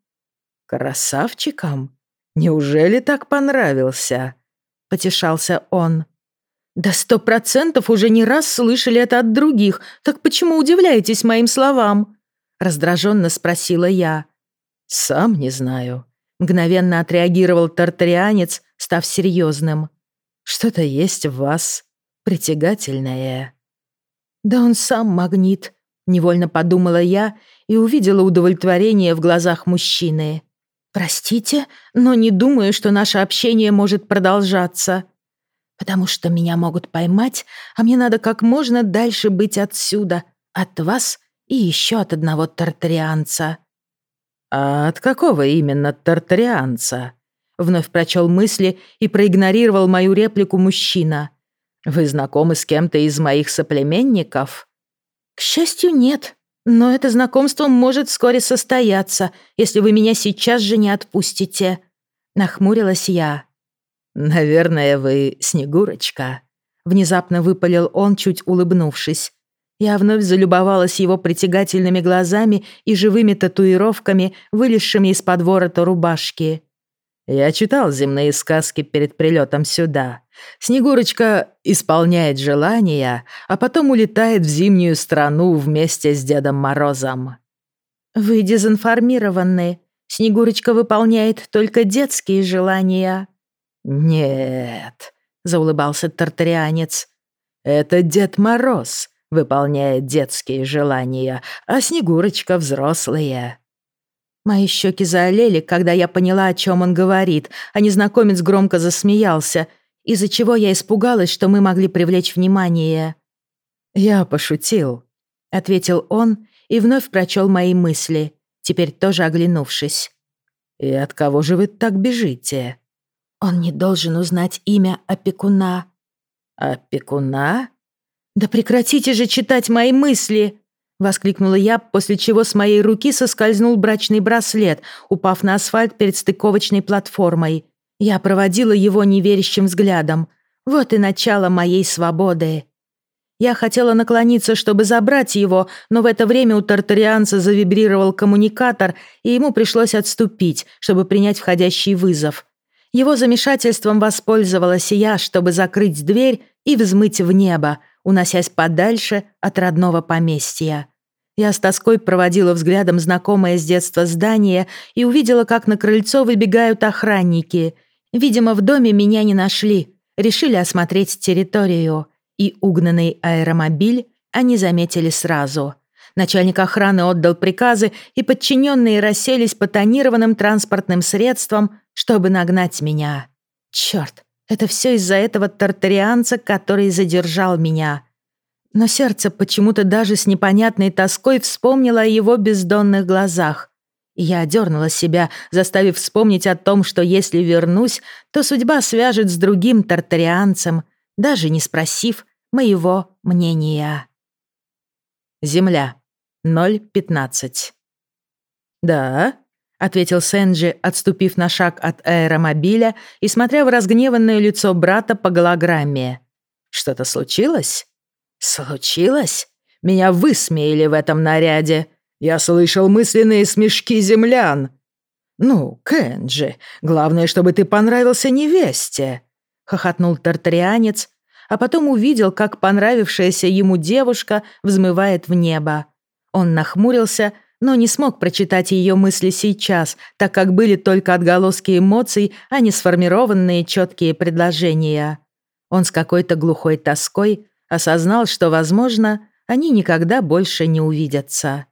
«Красавчиком? Неужели так понравился?» — потешался он. «Да сто процентов уже не раз слышали это от других. Так почему удивляетесь моим словам?» Раздраженно спросила я. «Сам не знаю», — мгновенно отреагировал тартарианец, став серьезным. «Что-то есть в вас притягательное». «Да он сам магнит», — невольно подумала я и увидела удовлетворение в глазах мужчины. «Простите, но не думаю, что наше общение может продолжаться потому что меня могут поймать, а мне надо как можно дальше быть отсюда, от вас и еще от одного тартарианца». «А от какого именно тартарианца?» Вновь прочел мысли и проигнорировал мою реплику мужчина. «Вы знакомы с кем-то из моих соплеменников?» «К счастью, нет. Но это знакомство может вскоре состояться, если вы меня сейчас же не отпустите». Нахмурилась я. «Наверное, вы Снегурочка», — внезапно выпалил он, чуть улыбнувшись. Я вновь залюбовалась его притягательными глазами и живыми татуировками, вылезшими из-под ворота рубашки. «Я читал земные сказки перед прилетом сюда. Снегурочка исполняет желания, а потом улетает в зимнюю страну вместе с Дедом Морозом». «Вы дезинформированы. Снегурочка выполняет только детские желания», «Нет», — заулыбался тартарианец, — «это Дед Мороз выполняет детские желания, а Снегурочка взрослая». Мои щеки заолели, когда я поняла, о чем он говорит, а незнакомец громко засмеялся, из-за чего я испугалась, что мы могли привлечь внимание. «Я пошутил», — ответил он и вновь прочел мои мысли, теперь тоже оглянувшись. «И от кого же вы так бежите?» Он не должен узнать имя опекуна. Опекуна? Да прекратите же читать мои мысли! Воскликнула я, после чего с моей руки соскользнул брачный браслет, упав на асфальт перед стыковочной платформой. Я проводила его неверящим взглядом. Вот и начало моей свободы. Я хотела наклониться, чтобы забрать его, но в это время у тартарианца завибрировал коммуникатор, и ему пришлось отступить, чтобы принять входящий вызов. Его замешательством воспользовалась я, чтобы закрыть дверь и взмыть в небо, уносясь подальше от родного поместья. Я с тоской проводила взглядом знакомое с детства здание и увидела, как на крыльцо выбегают охранники. Видимо, в доме меня не нашли, решили осмотреть территорию, и угнанный аэромобиль они заметили сразу. Начальник охраны отдал приказы, и подчиненные расселись по тонированным транспортным средствам, чтобы нагнать меня. Черт, это все из-за этого тартарианца, который задержал меня. Но сердце почему-то даже с непонятной тоской вспомнило о его бездонных глазах. Я одернула себя, заставив вспомнить о том, что если вернусь, то судьба свяжет с другим тартарианцем, даже не спросив моего мнения. Земля. 0.15. «Да?» ответил Сэнджи, отступив на шаг от аэромобиля и смотря в разгневанное лицо брата по голограмме. «Что-то случилось?» «Случилось? Меня высмеяли в этом наряде. Я слышал мысленные смешки землян. Ну, Кэнджи, главное, чтобы ты понравился невесте», — хохотнул тартарианец, а потом увидел, как понравившаяся ему девушка взмывает в небо. Он нахмурился, — но не смог прочитать ее мысли сейчас, так как были только отголоски эмоций, а не сформированные четкие предложения. Он с какой-то глухой тоской осознал, что, возможно, они никогда больше не увидятся.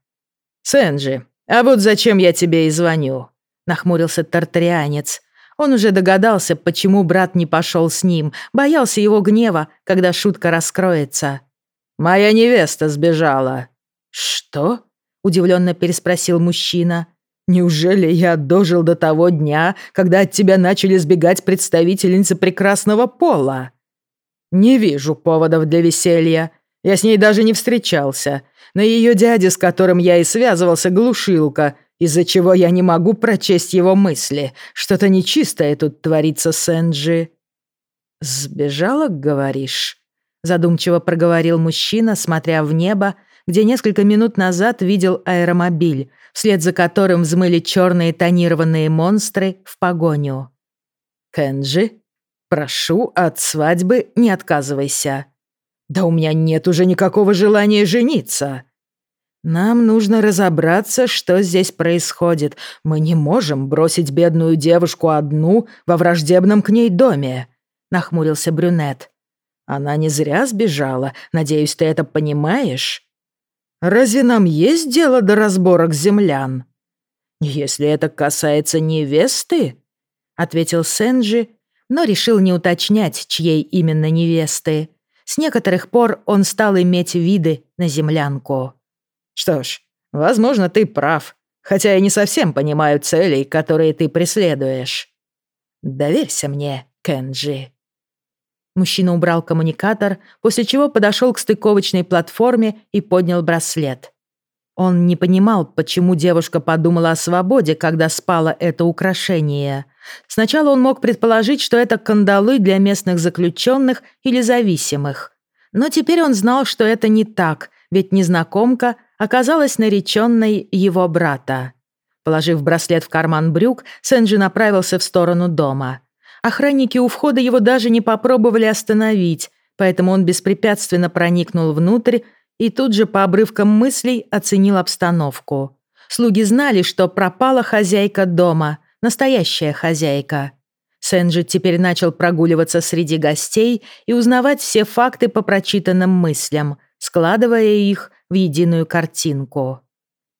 «Сэнджи, а вот зачем я тебе и звоню?» — нахмурился тартарианец. Он уже догадался, почему брат не пошел с ним, боялся его гнева, когда шутка раскроется. «Моя невеста сбежала». «Что?» удивленно переспросил мужчина. «Неужели я дожил до того дня, когда от тебя начали сбегать представительницы прекрасного пола?» «Не вижу поводов для веселья. Я с ней даже не встречался. На ее дяде, с которым я и связывался, глушилка, из-за чего я не могу прочесть его мысли. Что-то нечистое тут творится с Энджи». «Сбежала, говоришь?» Задумчиво проговорил мужчина, смотря в небо, где несколько минут назад видел аэромобиль, вслед за которым взмыли черные тонированные монстры в погоню. «Кэнджи?» Прошу, от свадьбы не отказывайся. Да у меня нет уже никакого желания жениться. Нам нужно разобраться, что здесь происходит. Мы не можем бросить бедную девушку одну во враждебном к ней доме, нахмурился брюнет. Она не зря сбежала, надеюсь, ты это понимаешь? Разве нам есть дело до разборок землян? Если это касается невесты, ответил Сенджи, но решил не уточнять, чьей именно невесты. С некоторых пор он стал иметь виды на землянку. Что ж, возможно, ты прав, хотя я не совсем понимаю целей, которые ты преследуешь. Доверься мне, Кенджи. Мужчина убрал коммуникатор, после чего подошел к стыковочной платформе и поднял браслет. Он не понимал, почему девушка подумала о свободе, когда спало это украшение. Сначала он мог предположить, что это кандалы для местных заключенных или зависимых. Но теперь он знал, что это не так, ведь незнакомка оказалась нареченной его брата. Положив браслет в карман брюк, Сэнджи направился в сторону дома. Охранники у входа его даже не попробовали остановить, поэтому он беспрепятственно проникнул внутрь и тут же по обрывкам мыслей оценил обстановку. Слуги знали, что пропала хозяйка дома, настоящая хозяйка. Сэнджи теперь начал прогуливаться среди гостей и узнавать все факты по прочитанным мыслям, складывая их в единую картинку.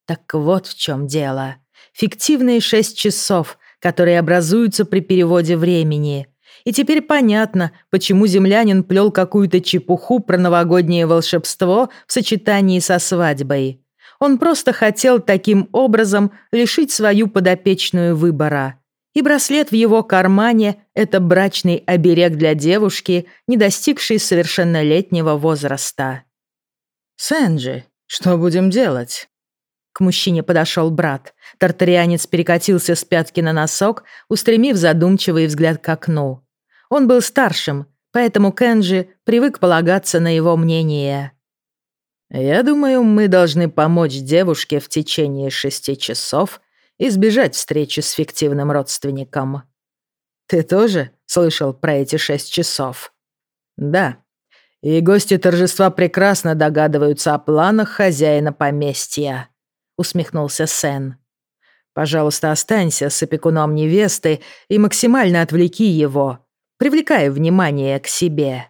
Так вот в чем дело. Фиктивные шесть часов, которые образуются при переводе времени. И теперь понятно, почему землянин плел какую-то чепуху про новогоднее волшебство в сочетании со свадьбой. Он просто хотел таким образом лишить свою подопечную выбора. И браслет в его кармане – это брачный оберег для девушки, не достигшей совершеннолетнего возраста. «Сэнджи, что будем делать?» К мужчине подошел брат. Тартарианец перекатился с пятки на носок, устремив задумчивый взгляд к окну. Он был старшим, поэтому Кенджи привык полагаться на его мнение. «Я думаю, мы должны помочь девушке в течение шести часов избежать встречи с фиктивным родственником». «Ты тоже слышал про эти шесть часов?» «Да», и гости торжества прекрасно догадываются о планах хозяина поместья», — усмехнулся Сен. «Пожалуйста, останься с опекуном невесты и максимально отвлеки его, привлекая внимание к себе».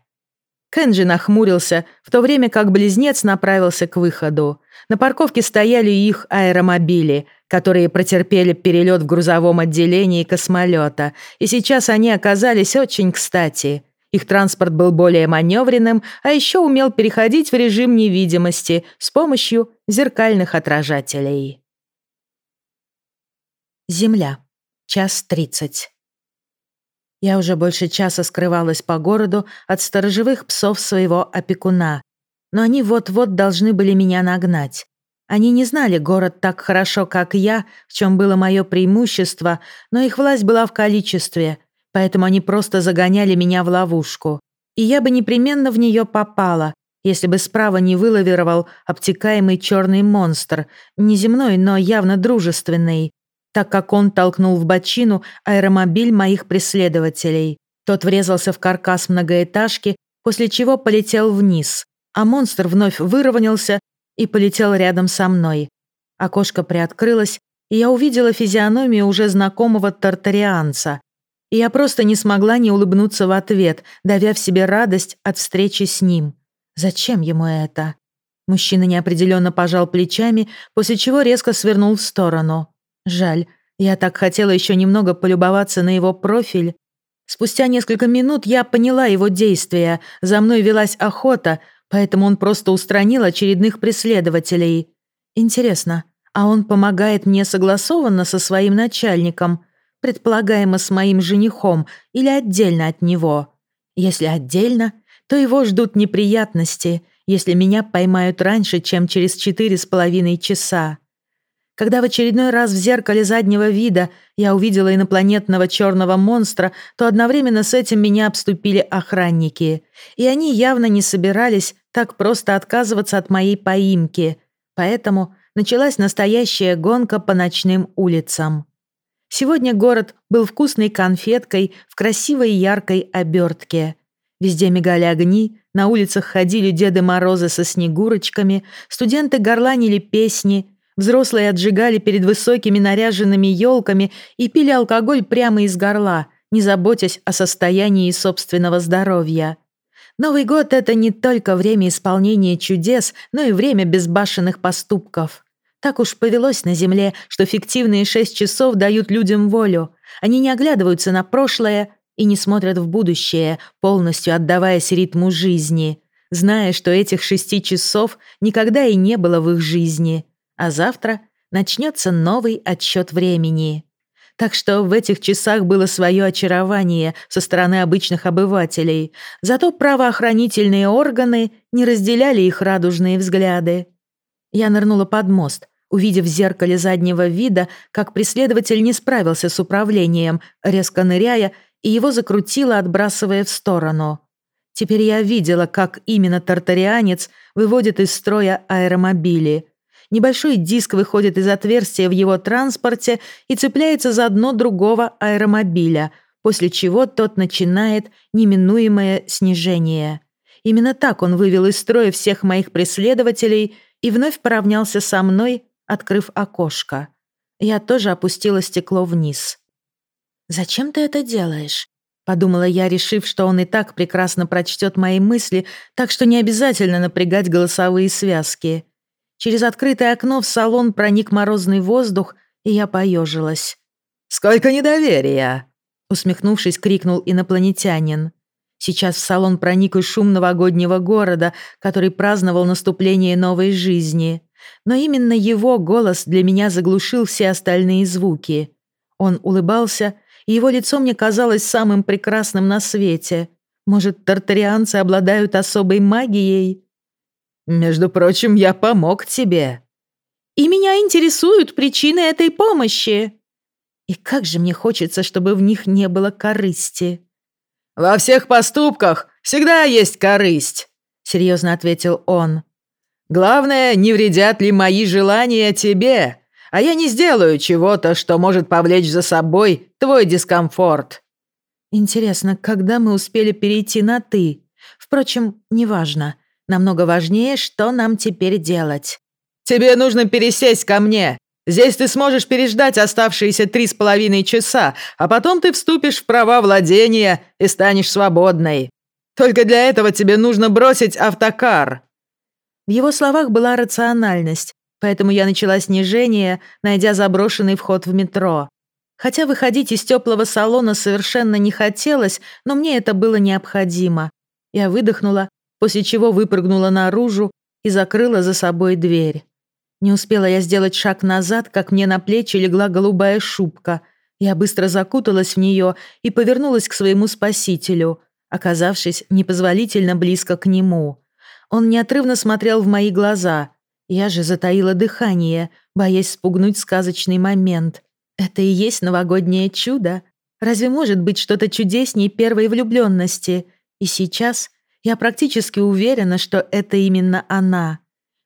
Кенджи нахмурился, в то время как близнец направился к выходу. На парковке стояли их аэромобили, которые протерпели перелет в грузовом отделении космолета, и сейчас они оказались очень кстати — их транспорт был более маневренным, а еще умел переходить в режим невидимости с помощью зеркальных отражателей. Земля. Час тридцать. Я уже больше часа скрывалась по городу от сторожевых псов своего опекуна, но они вот-вот должны были меня нагнать. Они не знали город так хорошо, как я, в чем было мое преимущество, но их власть была в количестве — поэтому они просто загоняли меня в ловушку. И я бы непременно в нее попала, если бы справа не вылавировал обтекаемый черный монстр, не земной, но явно дружественный, так как он толкнул в бочину аэромобиль моих преследователей. Тот врезался в каркас многоэтажки, после чего полетел вниз, а монстр вновь выровнялся и полетел рядом со мной. Окошко приоткрылось, и я увидела физиономию уже знакомого тартарианца. И я просто не смогла не улыбнуться в ответ, давя в себе радость от встречи с ним. Зачем ему это? Мужчина неопределенно пожал плечами, после чего резко свернул в сторону. Жаль, я так хотела еще немного полюбоваться на его профиль. Спустя несколько минут я поняла его действия, за мной велась охота, поэтому он просто устранил очередных преследователей. Интересно, а он помогает мне согласованно со своим начальником – предполагаемо с моим женихом или отдельно от него. Если отдельно, то его ждут неприятности, если меня поймают раньше, чем через четыре с половиной часа. Когда в очередной раз в зеркале заднего вида я увидела инопланетного черного монстра, то одновременно с этим меня обступили охранники, и они явно не собирались так просто отказываться от моей поимки, поэтому началась настоящая гонка по ночным улицам. Сегодня город был вкусной конфеткой в красивой яркой обертке. Везде мигали огни, на улицах ходили Деды Морозы со снегурочками, студенты горланили песни, взрослые отжигали перед высокими наряженными елками и пили алкоголь прямо из горла, не заботясь о состоянии собственного здоровья. Новый год — это не только время исполнения чудес, но и время безбашенных поступков. Так уж повелось на Земле, что фиктивные шесть часов дают людям волю. Они не оглядываются на прошлое, и не смотрят в будущее, полностью отдаваясь ритму жизни, зная, что этих шести часов никогда и не было в их жизни, а завтра начнется новый отсчет времени. Так что в этих часах было свое очарование со стороны обычных обывателей, зато правоохранительные органы не разделяли их радужные взгляды. Я нырнула под мост, увидев в зеркале заднего вида, как преследователь не справился с управлением, резко ныряя и его закрутило, отбрасывая в сторону. Теперь я видела, как именно тартарианец выводит из строя аэромобили. Небольшой диск выходит из отверстия в его транспорте и цепляется за дно другого аэромобиля, после чего тот начинает неминуемое снижение. Именно так он вывел из строя всех моих преследователей и вновь поравнялся со мной, открыв окошко. Я тоже опустила стекло вниз. «Зачем ты это делаешь?» Подумала я, решив, что он и так прекрасно прочтет мои мысли, так что не обязательно напрягать голосовые связки. Через открытое окно в салон проник морозный воздух, и я поежилась. «Сколько недоверия!» Усмехнувшись, крикнул инопланетянин. Сейчас в салон проник и шум новогоднего города, который праздновал наступление новой жизни. Но именно его голос для меня заглушил все остальные звуки. Он улыбался и его лицо мне казалось самым прекрасным на свете. Может, тартарианцы обладают особой магией? Между прочим, я помог тебе. И меня интересуют причины этой помощи. И как же мне хочется, чтобы в них не было корысти. Во всех поступках всегда есть корысть, серьезно ответил он. Главное, не вредят ли мои желания тебе а я не сделаю чего-то, что может повлечь за собой твой дискомфорт». «Интересно, когда мы успели перейти на «ты»? Впрочем, неважно. Намного важнее, что нам теперь делать». «Тебе нужно пересесть ко мне. Здесь ты сможешь переждать оставшиеся три с половиной часа, а потом ты вступишь в права владения и станешь свободной. Только для этого тебе нужно бросить автокар». В его словах была рациональность, Поэтому я начала снижение, найдя заброшенный вход в метро. Хотя выходить из теплого салона совершенно не хотелось, но мне это было необходимо. Я выдохнула, после чего выпрыгнула наружу и закрыла за собой дверь. Не успела я сделать шаг назад, как мне на плечи легла голубая шубка. Я быстро закуталась в нее и повернулась к своему спасителю, оказавшись непозволительно близко к нему. Он неотрывно смотрел в мои глаза — я же затаила дыхание, боясь спугнуть сказочный момент. Это и есть новогоднее чудо. Разве может быть что-то чудеснее первой влюбленности? И сейчас я практически уверена, что это именно она.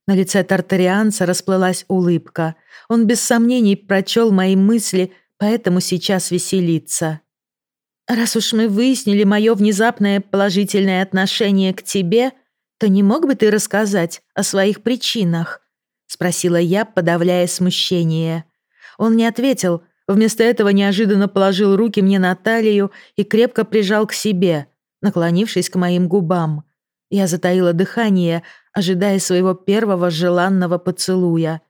На лице тартарианца расплылась улыбка. Он без сомнений прочел мои мысли, поэтому сейчас веселится. «Раз уж мы выяснили мое внезапное положительное отношение к тебе», то не мог бы ты рассказать о своих причинах?» — спросила я, подавляя смущение. Он не ответил, вместо этого неожиданно положил руки мне на талию и крепко прижал к себе, наклонившись к моим губам. Я затаила дыхание, ожидая своего первого желанного поцелуя.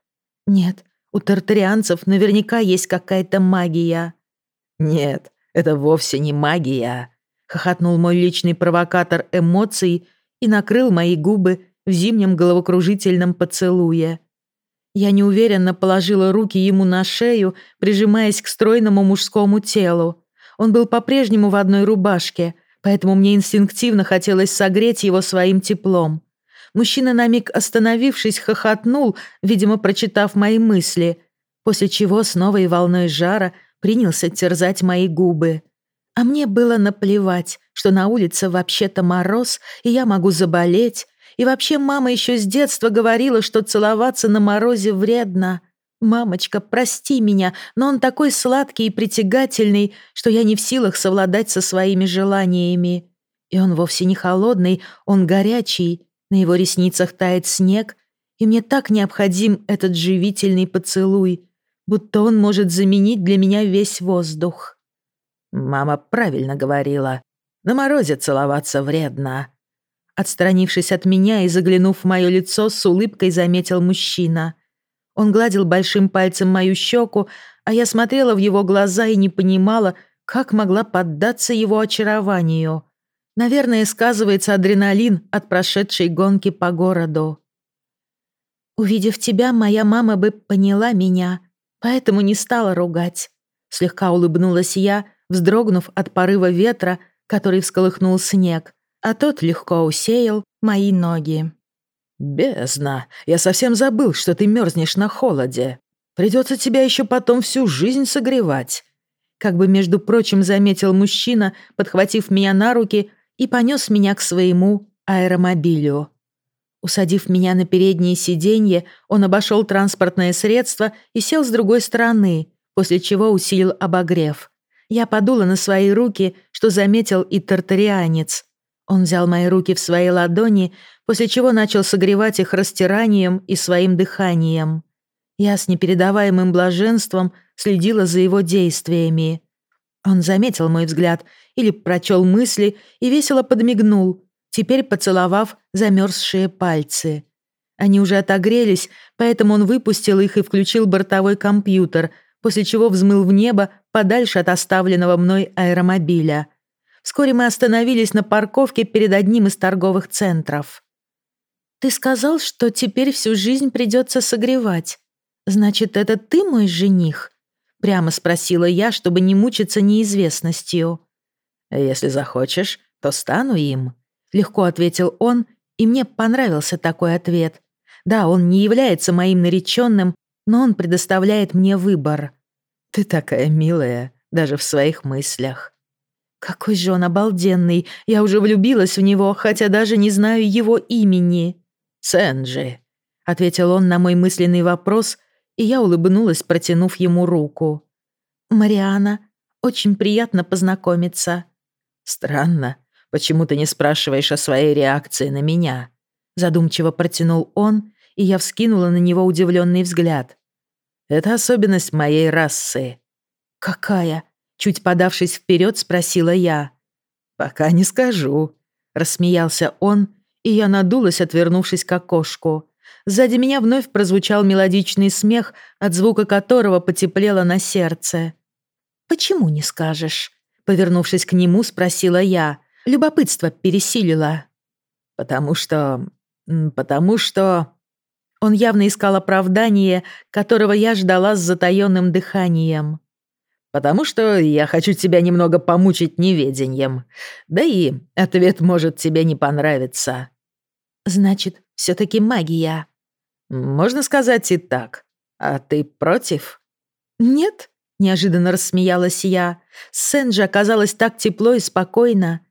Нет, у тартарианцев наверняка есть какая-то магия. «Нет, это вовсе не магия», — хохотнул мой личный провокатор эмоций и накрыл мои губы в зимнем головокружительном поцелуе. Я неуверенно положила руки ему на шею, прижимаясь к стройному мужскому телу. Он был по-прежнему в одной рубашке, поэтому мне инстинктивно хотелось согреть его своим теплом. Мужчина на миг остановившись, хохотнул, видимо, прочитав мои мысли, после чего с новой волной жара принялся терзать мои губы. А мне было наплевать, что на улице вообще-то мороз, и я могу заболеть. И вообще мама еще с детства говорила, что целоваться на морозе вредно. «Мамочка, прости меня, но он такой сладкий и притягательный, что я не в силах совладать со своими желаниями. И он вовсе не холодный, он горячий, на его ресницах тает снег, и мне так необходим этот живительный поцелуй, будто он может заменить для меня весь воздух». Мама правильно говорила. На морозе целоваться вредно. Отстранившись от меня и заглянув в мое лицо, с улыбкой заметил мужчина. Он гладил большим пальцем мою щеку, а я смотрела в его глаза и не понимала, как могла поддаться его очарованию. Наверное, сказывается адреналин от прошедшей гонки по городу. «Увидев тебя, моя мама бы поняла меня, поэтому не стала ругать». Слегка улыбнулась я, вздрогнув от порыва ветра, который всколыхнул снег, а тот легко усеял мои ноги. «Бездна, я совсем забыл, что ты мерзнешь на холоде. Придется тебя еще потом всю жизнь согревать». Как бы, между прочим, заметил мужчина, подхватив меня на руки и понес меня к своему аэромобилю. Усадив меня на переднее сиденье, он обошел транспортное средство и сел с другой стороны, после чего усилил обогрев. Я подула на свои руки, что заметил и тартарианец. Он взял мои руки в свои ладони, после чего начал согревать их растиранием и своим дыханием. Я с непередаваемым блаженством следила за его действиями. Он заметил мой взгляд или прочел мысли и весело подмигнул, теперь поцеловав замерзшие пальцы. Они уже отогрелись, поэтому он выпустил их и включил бортовой компьютер, после чего взмыл в небо подальше от оставленного мной аэромобиля. Вскоре мы остановились на парковке перед одним из торговых центров. «Ты сказал, что теперь всю жизнь придется согревать. Значит, это ты мой жених?» Прямо спросила я, чтобы не мучиться неизвестностью. «Если захочешь, то стану им», — легко ответил он, и мне понравился такой ответ. Да, он не является моим нареченным, но он предоставляет мне выбор. «Ты такая милая, даже в своих мыслях». Какой же он обалденный. Я уже влюбилась в него, хотя даже не знаю его имени. Сэнджи, ответил он на мой мысленный вопрос, и я улыбнулась, протянув ему руку. Мариана, очень приятно познакомиться. Странно, почему ты не спрашиваешь о своей реакции на меня? Задумчиво протянул он, и я вскинула на него удивленный взгляд. Это особенность моей расы. Какая? Чуть подавшись вперед, спросила я. «Пока не скажу», — рассмеялся он, и я надулась, отвернувшись к окошку. Сзади меня вновь прозвучал мелодичный смех, от звука которого потеплело на сердце. «Почему не скажешь?» Повернувшись к нему, спросила я. Любопытство пересилило. «Потому что... потому что...» Он явно искал оправдание, которого я ждала с затаённым дыханием потому что я хочу тебя немного помучить неведением. Да и ответ может тебе не понравиться». «Значит, все таки магия?» «Можно сказать и так. А ты против?» «Нет», — неожиданно рассмеялась я. Сэнджи оказалось так тепло и спокойно.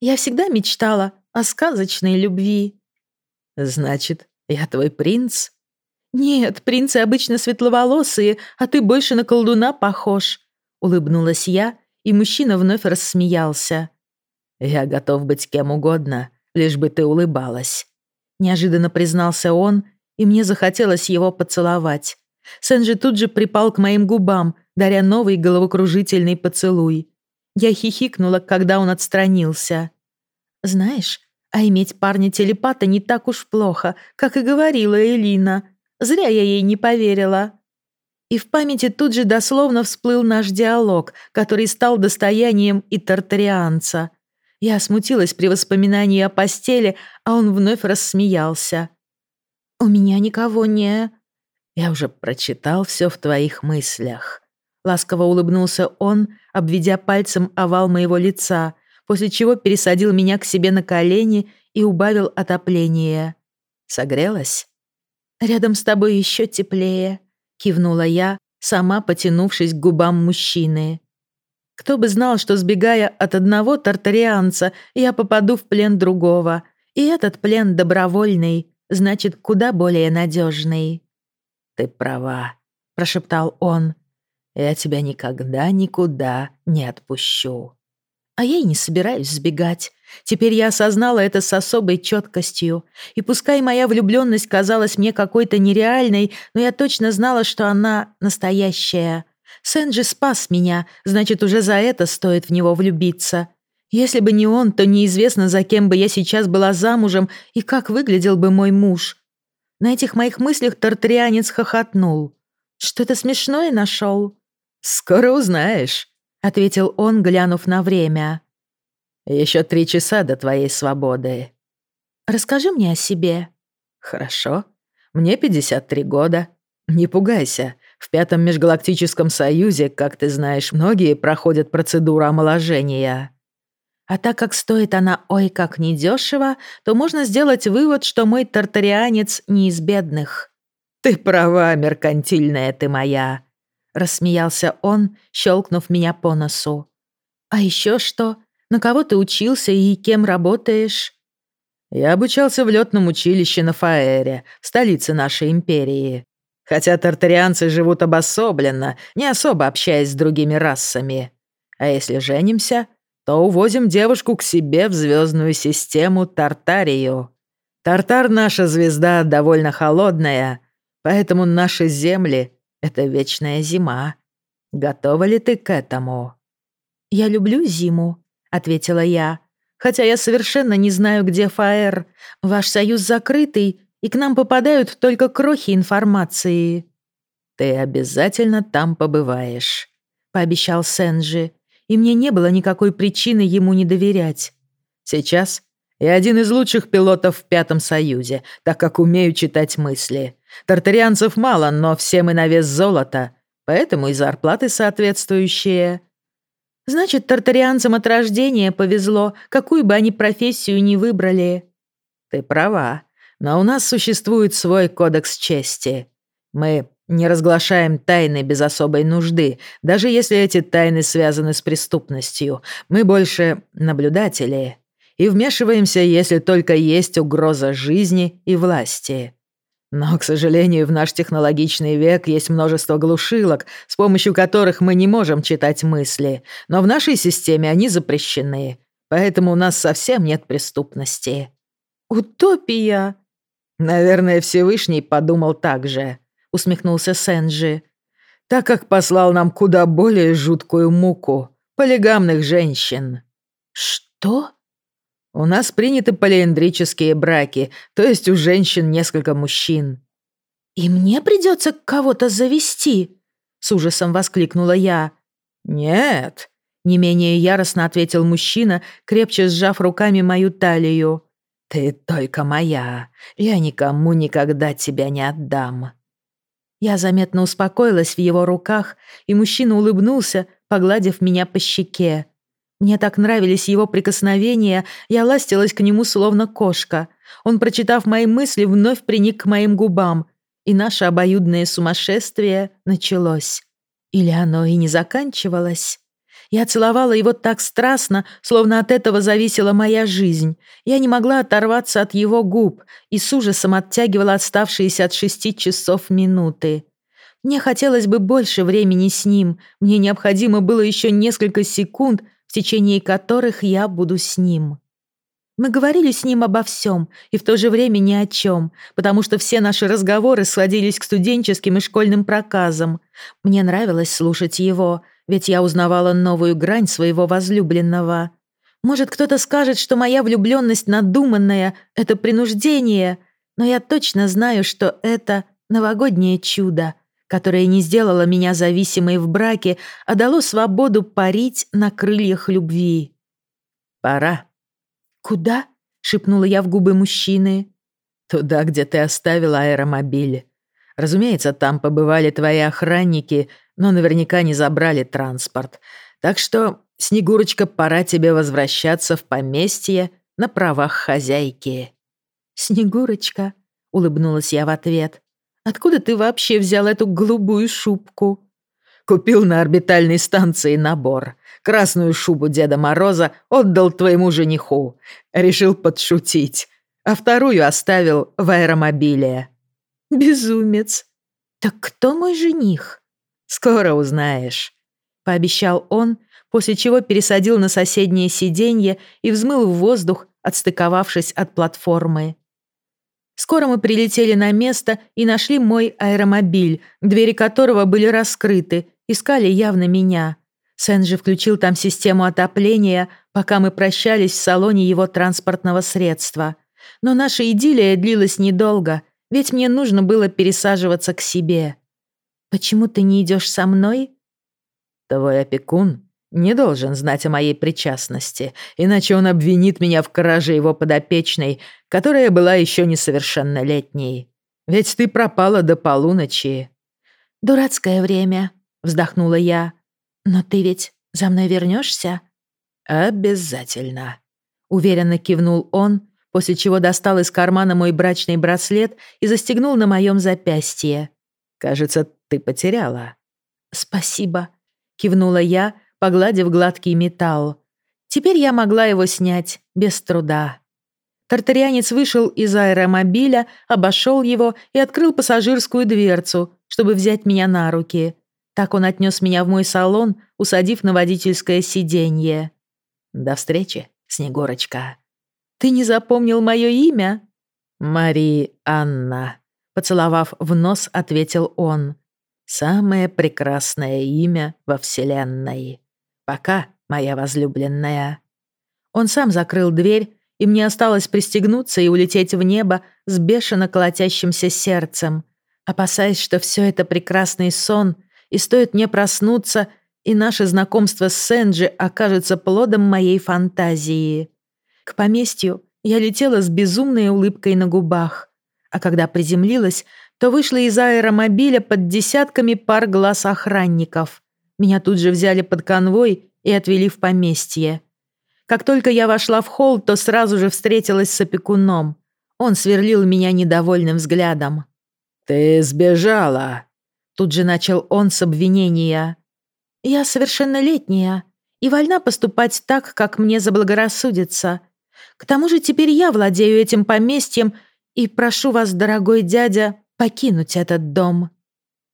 «Я всегда мечтала о сказочной любви». «Значит, я твой принц?» «Нет, принцы обычно светловолосые, а ты больше на колдуна похож. Улыбнулась я, и мужчина вновь рассмеялся. «Я готов быть кем угодно, лишь бы ты улыбалась», — неожиданно признался он, и мне захотелось его поцеловать. Сэнджи тут же припал к моим губам, даря новый головокружительный поцелуй. Я хихикнула, когда он отстранился. «Знаешь, а иметь парня-телепата не так уж плохо, как и говорила Элина. Зря я ей не поверила». И в памяти тут же дословно всплыл наш диалог, который стал достоянием и тартарианца. Я смутилась при воспоминании о постели, а он вновь рассмеялся. «У меня никого не...» «Я уже прочитал все в твоих мыслях». Ласково улыбнулся он, обведя пальцем овал моего лица, после чего пересадил меня к себе на колени и убавил отопление. «Согрелась?» «Рядом с тобой еще теплее», кивнула я, сама потянувшись к губам мужчины. Кто бы знал, что, сбегая от одного тартарианца, я попаду в плен другого. И этот плен добровольный, значит, куда более надежный. Ты права. — прошептал он. «Я тебя никогда никуда не отпущу». А я и не собираюсь сбегать. Теперь я осознала это с особой четкостью. И пускай моя влюбленность казалась мне какой-то нереальной, но я точно знала, что она настоящая. Сэнджи спас меня, значит, уже за это стоит в него влюбиться. Если бы не он, то неизвестно, за кем бы я сейчас была замужем и как выглядел бы мой муж. На этих моих мыслях тартарианец хохотнул. «Что-то смешное нашел?» «Скоро узнаешь», — ответил он, глянув на время. Еще три часа до твоей свободы. Расскажи мне о себе. Хорошо. Мне 53 года. Не пугайся. В Пятом Межгалактическом Союзе, как ты знаешь, многие проходят процедуру омоложения. А так как стоит она ой как недешево, то можно сделать вывод, что мой тартарианец не из бедных. «Ты права, меркантильная ты моя», — рассмеялся он, щелкнув меня по носу. «А еще что? На кого ты учился и кем работаешь?» «Я обучался в летном училище на Фаэре, столице нашей империи. Хотя тартарианцы живут обособленно, не особо общаясь с другими расами. А если женимся, то увозим девушку к себе в звездную систему Тартарию. Тартар наша звезда довольно холодная, поэтому наши земли — это вечная зима. Готова ли ты к этому?» «Я люблю зиму», ответила я. «Хотя я совершенно не знаю, где Фаэр. Ваш союз закрытый, и к нам попадают только крохи информации». «Ты обязательно там побываешь», — пообещал Сенджи, и мне не было никакой причины ему не доверять. «Сейчас я один из лучших пилотов в Пятом Союзе, так как умею читать мысли. Тартарианцев мало, но все мы на вес золота, поэтому и зарплаты соответствующие. Значит, тартарианцам от рождения повезло, какую бы они профессию ни выбрали. Ты права, но у нас существует свой кодекс чести. Мы не разглашаем тайны без особой нужды, даже если эти тайны связаны с преступностью. Мы больше наблюдатели и вмешиваемся, если только есть угроза жизни и власти. Но, к сожалению, в наш технологичный век есть множество глушилок, с помощью которых мы не можем читать мысли, но в нашей системе они запрещены, поэтому у нас совсем нет преступности». «Утопия!» «Наверное, Всевышний подумал так же», — усмехнулся Сенджи, «так как послал нам куда более жуткую муку — полигамных женщин». «Что?» У нас приняты полиэндрические браки, то есть у женщин несколько мужчин». «И мне придется кого-то завести?» — с ужасом воскликнула я. «Нет», — не менее яростно ответил мужчина, крепче сжав руками мою талию. «Ты только моя. Я никому никогда тебя не отдам». Я заметно успокоилась в его руках, и мужчина улыбнулся, погладив меня по щеке. Мне так нравились его прикосновения, я ластилась к нему словно кошка. Он, прочитав мои мысли, вновь приник к моим губам, и наше обоюдное сумасшествие началось. Или оно и не заканчивалось? Я целовала его так страстно, словно от этого зависела моя жизнь. Я не могла оторваться от его губ и с ужасом оттягивала оставшиеся от шести часов минуты. Мне хотелось бы больше времени с ним, мне необходимо было еще несколько секунд, течение которых я буду с ним. Мы говорили с ним обо всем и в то же время ни о чем, потому что все наши разговоры сводились к студенческим и школьным проказам. Мне нравилось слушать его, ведь я узнавала новую грань своего возлюбленного. Может, кто-то скажет, что моя влюбленность надуманная — это принуждение, но я точно знаю, что это новогоднее чудо — которое не сделало меня зависимой в браке, а дало свободу парить на крыльях любви. «Пора». «Куда?» — шепнула я в губы мужчины. «Туда, где ты оставил аэромобиль. Разумеется, там побывали твои охранники, но наверняка не забрали транспорт. Так что, Снегурочка, пора тебе возвращаться в поместье на правах хозяйки». «Снегурочка», — улыбнулась я в ответ, Откуда ты вообще взял эту голубую шубку?» «Купил на орбитальной станции набор. Красную шубу Деда Мороза отдал твоему жениху. Решил подшутить. А вторую оставил в аэромобиле». «Безумец!» «Так кто мой жених?» «Скоро узнаешь», — пообещал он, после чего пересадил на соседнее сиденье и взмыл в воздух, отстыковавшись от платформы. Скоро мы прилетели на место и нашли мой аэромобиль, двери которого были раскрыты, искали явно меня. Сэнджи включил там систему отопления, пока мы прощались в салоне его транспортного средства. Но наша идиллия длилась недолго, ведь мне нужно было пересаживаться к себе. «Почему ты не идешь со мной?» «Твой опекун не должен знать о моей причастности, иначе он обвинит меня в краже его подопечной, которая была еще несовершеннолетней. Ведь ты пропала до полуночи». «Дурацкое время», — вздохнула я. «Но ты ведь за мной вернешься? «Обязательно», — уверенно кивнул он, после чего достал из кармана мой брачный браслет и застегнул на моем запястье. «Кажется, ты потеряла». «Спасибо», — кивнула я, погладив гладкий металл. Теперь я могла его снять без труда. Тартарианец вышел из аэромобиля, обошел его и открыл пассажирскую дверцу, чтобы взять меня на руки. Так он отнес меня в мой салон, усадив на водительское сиденье. «До встречи, Снегурочка». «Ты не запомнил мое имя?» «Мари Анна», — поцеловав в нос, ответил он. «Самое прекрасное имя во Вселенной. Пока, моя возлюбленная». Он сам закрыл дверь, и мне осталось пристегнуться и улететь в небо с бешено колотящимся сердцем, опасаясь, что все это прекрасный сон, и стоит мне проснуться, и наше знакомство с Сэнджи окажется плодом моей фантазии. К поместью я летела с безумной улыбкой на губах, а когда приземлилась, то вышла из аэромобиля под десятками пар глаз охранников. Меня тут же взяли под конвой и отвели в поместье. Как только я вошла в холл, то сразу же встретилась с опекуном. Он сверлил меня недовольным взглядом. «Ты сбежала!» Тут же начал он с обвинения. «Я совершеннолетняя и вольна поступать так, как мне заблагорассудится. К тому же теперь я владею этим поместьем и прошу вас, дорогой дядя, покинуть этот дом».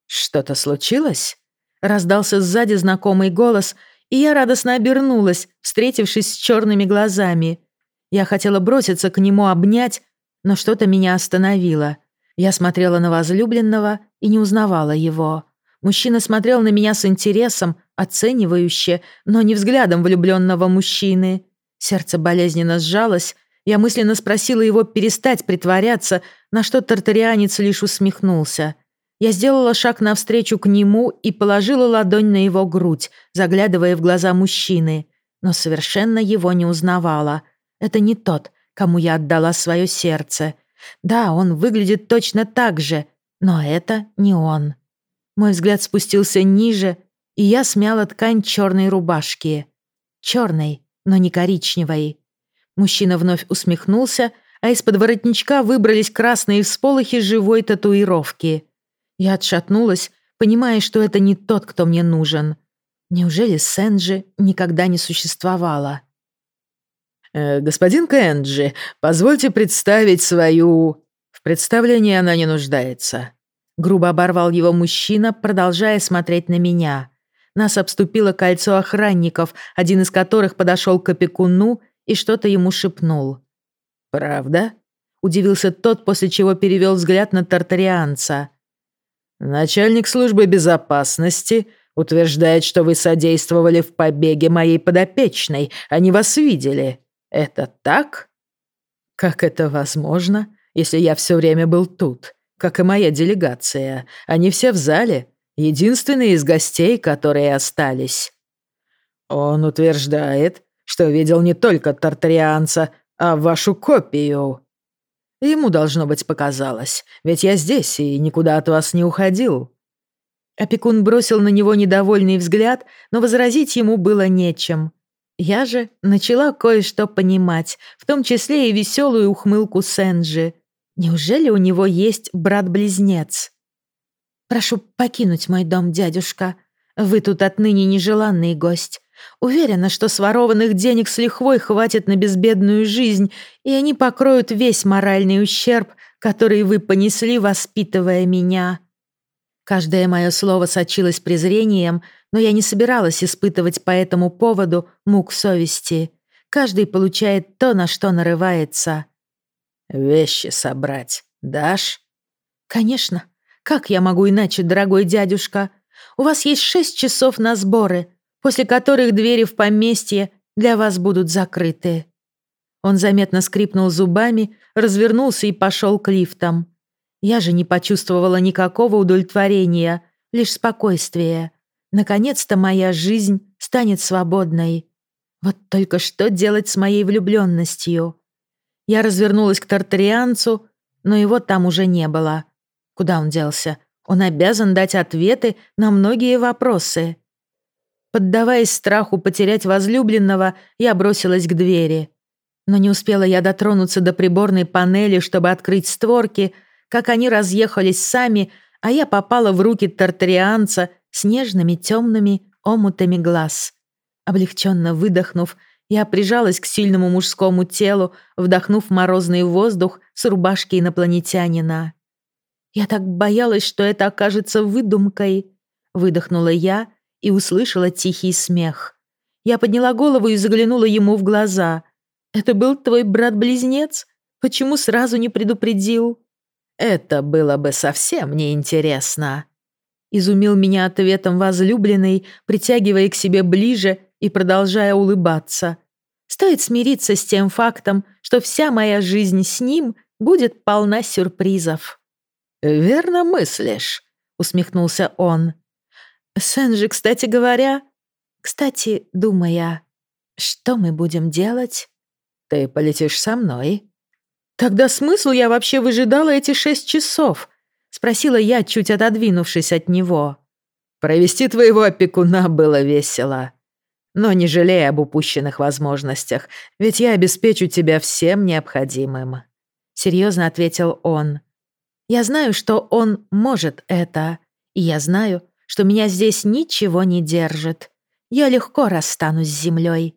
«Что-то случилось?» Раздался сзади знакомый голос, и я радостно обернулась, встретившись с черными глазами. Я хотела броситься к нему обнять, но что-то меня остановило. Я смотрела на возлюбленного и не узнавала его. Мужчина смотрел на меня с интересом, оценивающе, но не взглядом влюбленного мужчины. Сердце болезненно сжалось. Я мысленно спросила его перестать притворяться, на что тартарианец лишь усмехнулся. Я сделала шаг навстречу к нему и положила ладонь на его грудь, заглядывая в глаза мужчины, но совершенно его не узнавала. Это не тот, кому я отдала свое сердце. Да, он выглядит точно так же, но это не он. Мой взгляд спустился ниже, и я смяла ткань черной рубашки. Черной, но не коричневой. Мужчина вновь усмехнулся, а из-под воротничка выбрались красные всполохи живой татуировки — я отшатнулась, понимая, что это не тот, кто мне нужен. Неужели Сэнджи никогда не существовало? «Э, «Господин Кэнджи, позвольте представить свою...» «В представлении она не нуждается». Грубо оборвал его мужчина, продолжая смотреть на меня. Нас обступило кольцо охранников, один из которых подошел к опекуну и что-то ему шепнул. «Правда?» — удивился тот, после чего перевел взгляд на тартарианца. Начальник службы безопасности утверждает, что вы содействовали в побеге моей подопечной. Они вас видели. Это так? Как это возможно, если я все время был тут, как и моя делегация? Они все в зале, единственные из гостей, которые остались. Он утверждает, что видел не только тартарианца, а вашу копию. Ему, должно быть, показалось, ведь я здесь и никуда от вас не уходил». Опекун бросил на него недовольный взгляд, но возразить ему было нечем. Я же начала кое-что понимать, в том числе и веселую ухмылку Сенджи. Неужели у него есть брат-близнец? «Прошу покинуть мой дом, дядюшка. Вы тут отныне нежеланный гость. Уверена, что сворованных денег с лихвой хватит на безбедную жизнь, и они покроют весь моральный ущерб, который вы понесли, воспитывая меня». Каждое мое слово сочилось презрением, но я не собиралась испытывать по этому поводу мук совести. Каждый получает то, на что нарывается. «Вещи собрать дашь?» «Конечно. Как я могу иначе, дорогой дядюшка? У вас есть шесть часов на сборы, после которых двери в поместье для вас будут закрыты». Он заметно скрипнул зубами, развернулся и пошел к лифтам. Я же не почувствовала никакого удовлетворения, лишь спокойствие. Наконец-то моя жизнь станет свободной. Вот только что делать с моей влюбленностью? Я развернулась к тартарианцу, но его там уже не было. Куда он делся? Он обязан дать ответы на многие вопросы. Поддаваясь страху потерять возлюбленного, я бросилась к двери. Но не успела я дотронуться до приборной панели, чтобы открыть створки, как они разъехались сами, а я попала в руки тартарианца с нежными темными омутами глаз. Облегченно выдохнув, я прижалась к сильному мужскому телу, вдохнув морозный воздух с рубашки инопланетянина. «Я так боялась, что это окажется выдумкой», — выдохнула я и услышала тихий смех. Я подняла голову и заглянула ему в глаза. «Это был твой брат-близнец? Почему сразу не предупредил?» Это было бы совсем неинтересно. Изумил меня ответом возлюбленный, притягивая к себе ближе и продолжая улыбаться. Стоит смириться с тем фактом, что вся моя жизнь с ним будет полна сюрпризов. «Верно мыслишь», — усмехнулся он. «Сэнджи, кстати говоря...» «Кстати, думая, что мы будем делать?» «Ты полетишь со мной», «Тогда смысл я вообще выжидала эти шесть часов?» — спросила я, чуть отодвинувшись от него. «Провести твоего опекуна было весело. Но не жалей об упущенных возможностях, ведь я обеспечу тебя всем необходимым», — серьезно ответил он. «Я знаю, что он может это, и я знаю, что меня здесь ничего не держит. Я легко расстанусь с землей.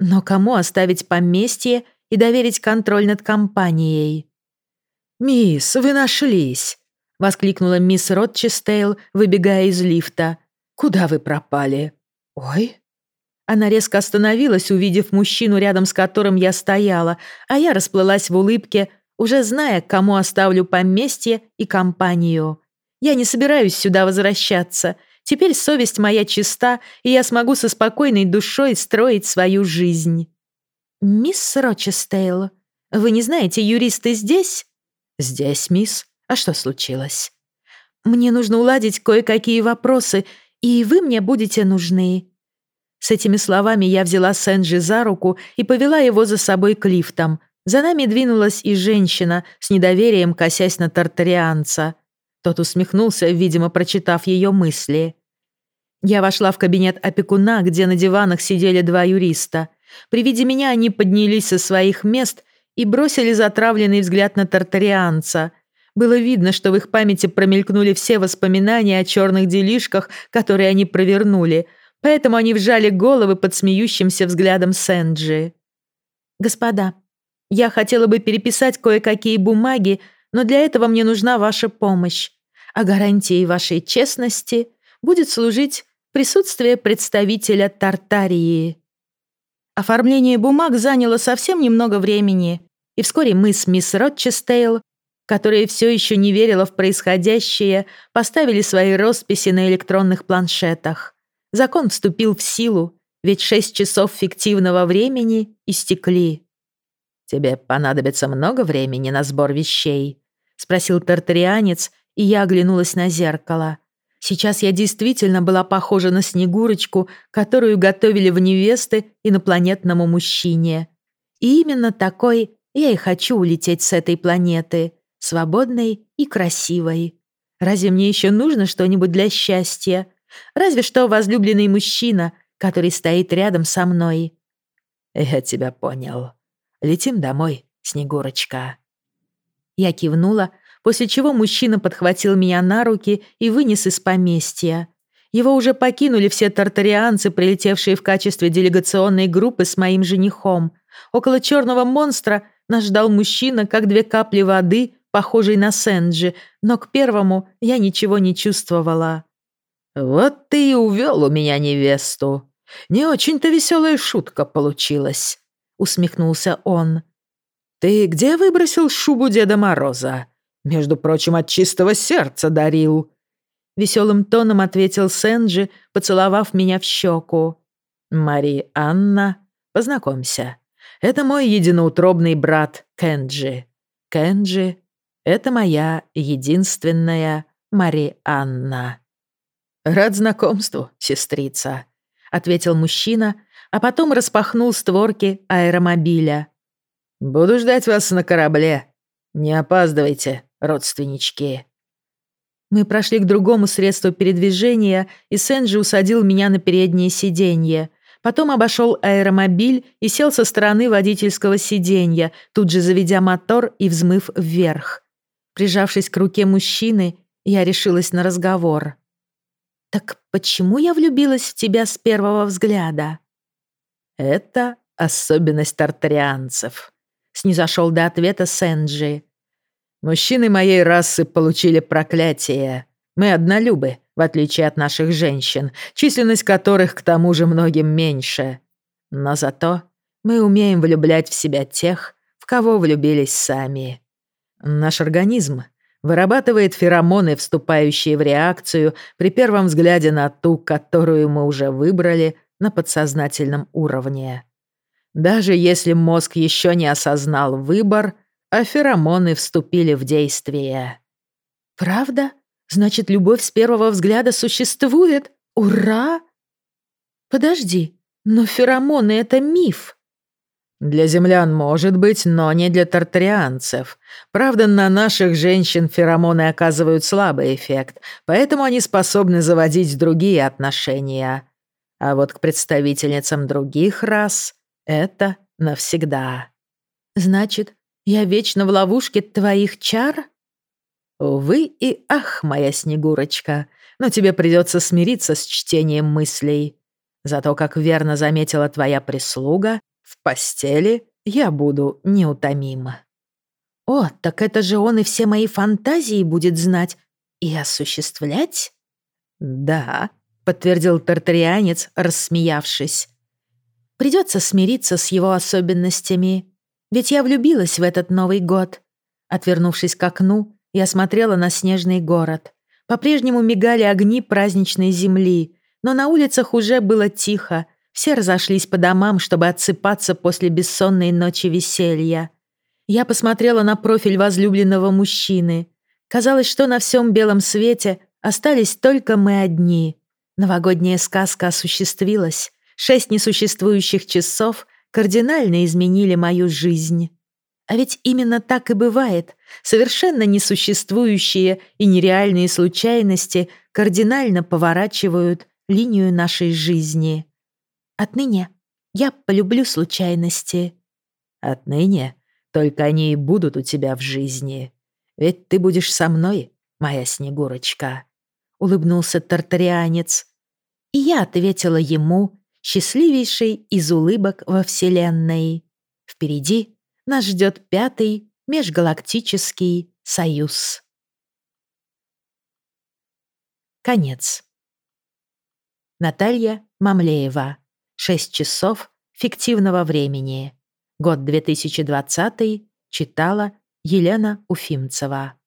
Но кому оставить поместье и доверить контроль над компанией. «Мисс, вы нашлись!» — воскликнула мисс Ротчестейл, выбегая из лифта. «Куда вы пропали?» «Ой!» Она резко остановилась, увидев мужчину, рядом с которым я стояла, а я расплылась в улыбке, уже зная, кому оставлю поместье и компанию. Я не собираюсь сюда возвращаться. Теперь совесть моя чиста, и я смогу со спокойной душой строить свою жизнь. «Мисс Рочестейл, вы не знаете, юристы здесь?» «Здесь, мисс. А что случилось?» «Мне нужно уладить кое-какие вопросы, и вы мне будете нужны». С этими словами я взяла Сэнджи за руку и повела его за собой к лифтам. За нами двинулась и женщина, с недоверием косясь на тартарианца. Тот усмехнулся, видимо, прочитав ее мысли. Я вошла в кабинет опекуна, где на диванах сидели два юриста. При виде меня они поднялись со своих мест и бросили затравленный взгляд на тартарианца. Было видно, что в их памяти промелькнули все воспоминания о черных делишках, которые они провернули, поэтому они вжали головы под смеющимся взглядом Сэнджи. «Господа, я хотела бы переписать кое-какие бумаги, но для этого мне нужна ваша помощь. А гарантией вашей честности будет служить присутствие представителя Тартарии». Оформление бумаг заняло совсем немного времени, и вскоре мы с мисс Ротчестейл, которая все еще не верила в происходящее, поставили свои росписи на электронных планшетах. Закон вступил в силу, ведь шесть часов фиктивного времени истекли. «Тебе понадобится много времени на сбор вещей?» — спросил тартарианец, и я оглянулась на зеркало. Сейчас я действительно была похожа на Снегурочку, которую готовили в невесты инопланетному мужчине. И именно такой я и хочу улететь с этой планеты, свободной и красивой. Разве мне еще нужно что-нибудь для счастья? Разве что возлюбленный мужчина, который стоит рядом со мной. Я тебя понял. Летим домой, Снегурочка. Я кивнула, после чего мужчина подхватил меня на руки и вынес из поместья. Его уже покинули все тартарианцы, прилетевшие в качестве делегационной группы с моим женихом. Около черного монстра нас ждал мужчина, как две капли воды похожий на Сэнджи, но к первому я ничего не чувствовала. «Вот ты и увел у меня невесту. Не очень-то веселая шутка получилась», — усмехнулся он. «Ты где выбросил шубу Деда Мороза? Между прочим, от чистого сердца дарил». Веселым тоном ответил Сэнджи, поцеловав меня в щеку. «Мари Анна, познакомься. Это мой единоутробный брат Кенджи. Кенджи — это моя единственная Мари Анна». «Рад знакомству, сестрица», — ответил мужчина, а потом распахнул створки аэромобиля. «Буду ждать вас на корабле. Не опаздывайте, родственнички». Мы прошли к другому средству передвижения, и Сэнджи усадил меня на переднее сиденье. Потом обошел аэромобиль и сел со стороны водительского сиденья, тут же заведя мотор и взмыв вверх. Прижавшись к руке мужчины, я решилась на разговор. «Так почему я влюбилась в тебя с первого взгляда?» «Это особенность тартарианцев», — снизошел до ответа Сэнджи. Мужчины моей расы получили проклятие. Мы однолюбы, в отличие от наших женщин, численность которых к тому же многим меньше. Но зато мы умеем влюблять в себя тех, в кого влюбились сами. Наш организм вырабатывает феромоны, вступающие в реакцию при первом взгляде на ту, которую мы уже выбрали на подсознательном уровне. Даже если мозг еще не осознал выбор — а феромоны вступили в действие. «Правда? Значит, любовь с первого взгляда существует? Ура!» «Подожди, но феромоны — это миф». «Для землян может быть, но не для тартарианцев. Правда, на наших женщин феромоны оказывают слабый эффект, поэтому они способны заводить другие отношения. А вот к представительницам других рас это навсегда». «Значит, я вечно в ловушке твоих чар? Увы и ах, моя Снегурочка, но тебе придется смириться с чтением мыслей. Зато, как верно заметила твоя прислуга, в постели я буду неутомима. О, так это же он и все мои фантазии будет знать и осуществлять? Да, подтвердил тартарианец, рассмеявшись. Придется смириться с его особенностями. Ведь я влюбилась в этот Новый год. Отвернувшись к окну, я смотрела на снежный город. По-прежнему мигали огни праздничной земли, но на улицах уже было тихо. Все разошлись по домам, чтобы отсыпаться после бессонной ночи веселья. Я посмотрела на профиль возлюбленного мужчины. Казалось, что на всем белом свете остались только мы одни. Новогодняя сказка осуществилась. Шесть несуществующих часов — кардинально изменили мою жизнь. А ведь именно так и бывает. Совершенно несуществующие и нереальные случайности кардинально поворачивают линию нашей жизни. Отныне я полюблю случайности. Отныне только они и будут у тебя в жизни. Ведь ты будешь со мной, моя Снегурочка. Улыбнулся тартарианец. И я ответила ему счастливейший из улыбок во Вселенной. Впереди нас ждет пятый межгалактический союз. Конец. Наталья Мамлеева. 6 часов фиктивного времени. Год 2020. Читала Елена Уфимцева.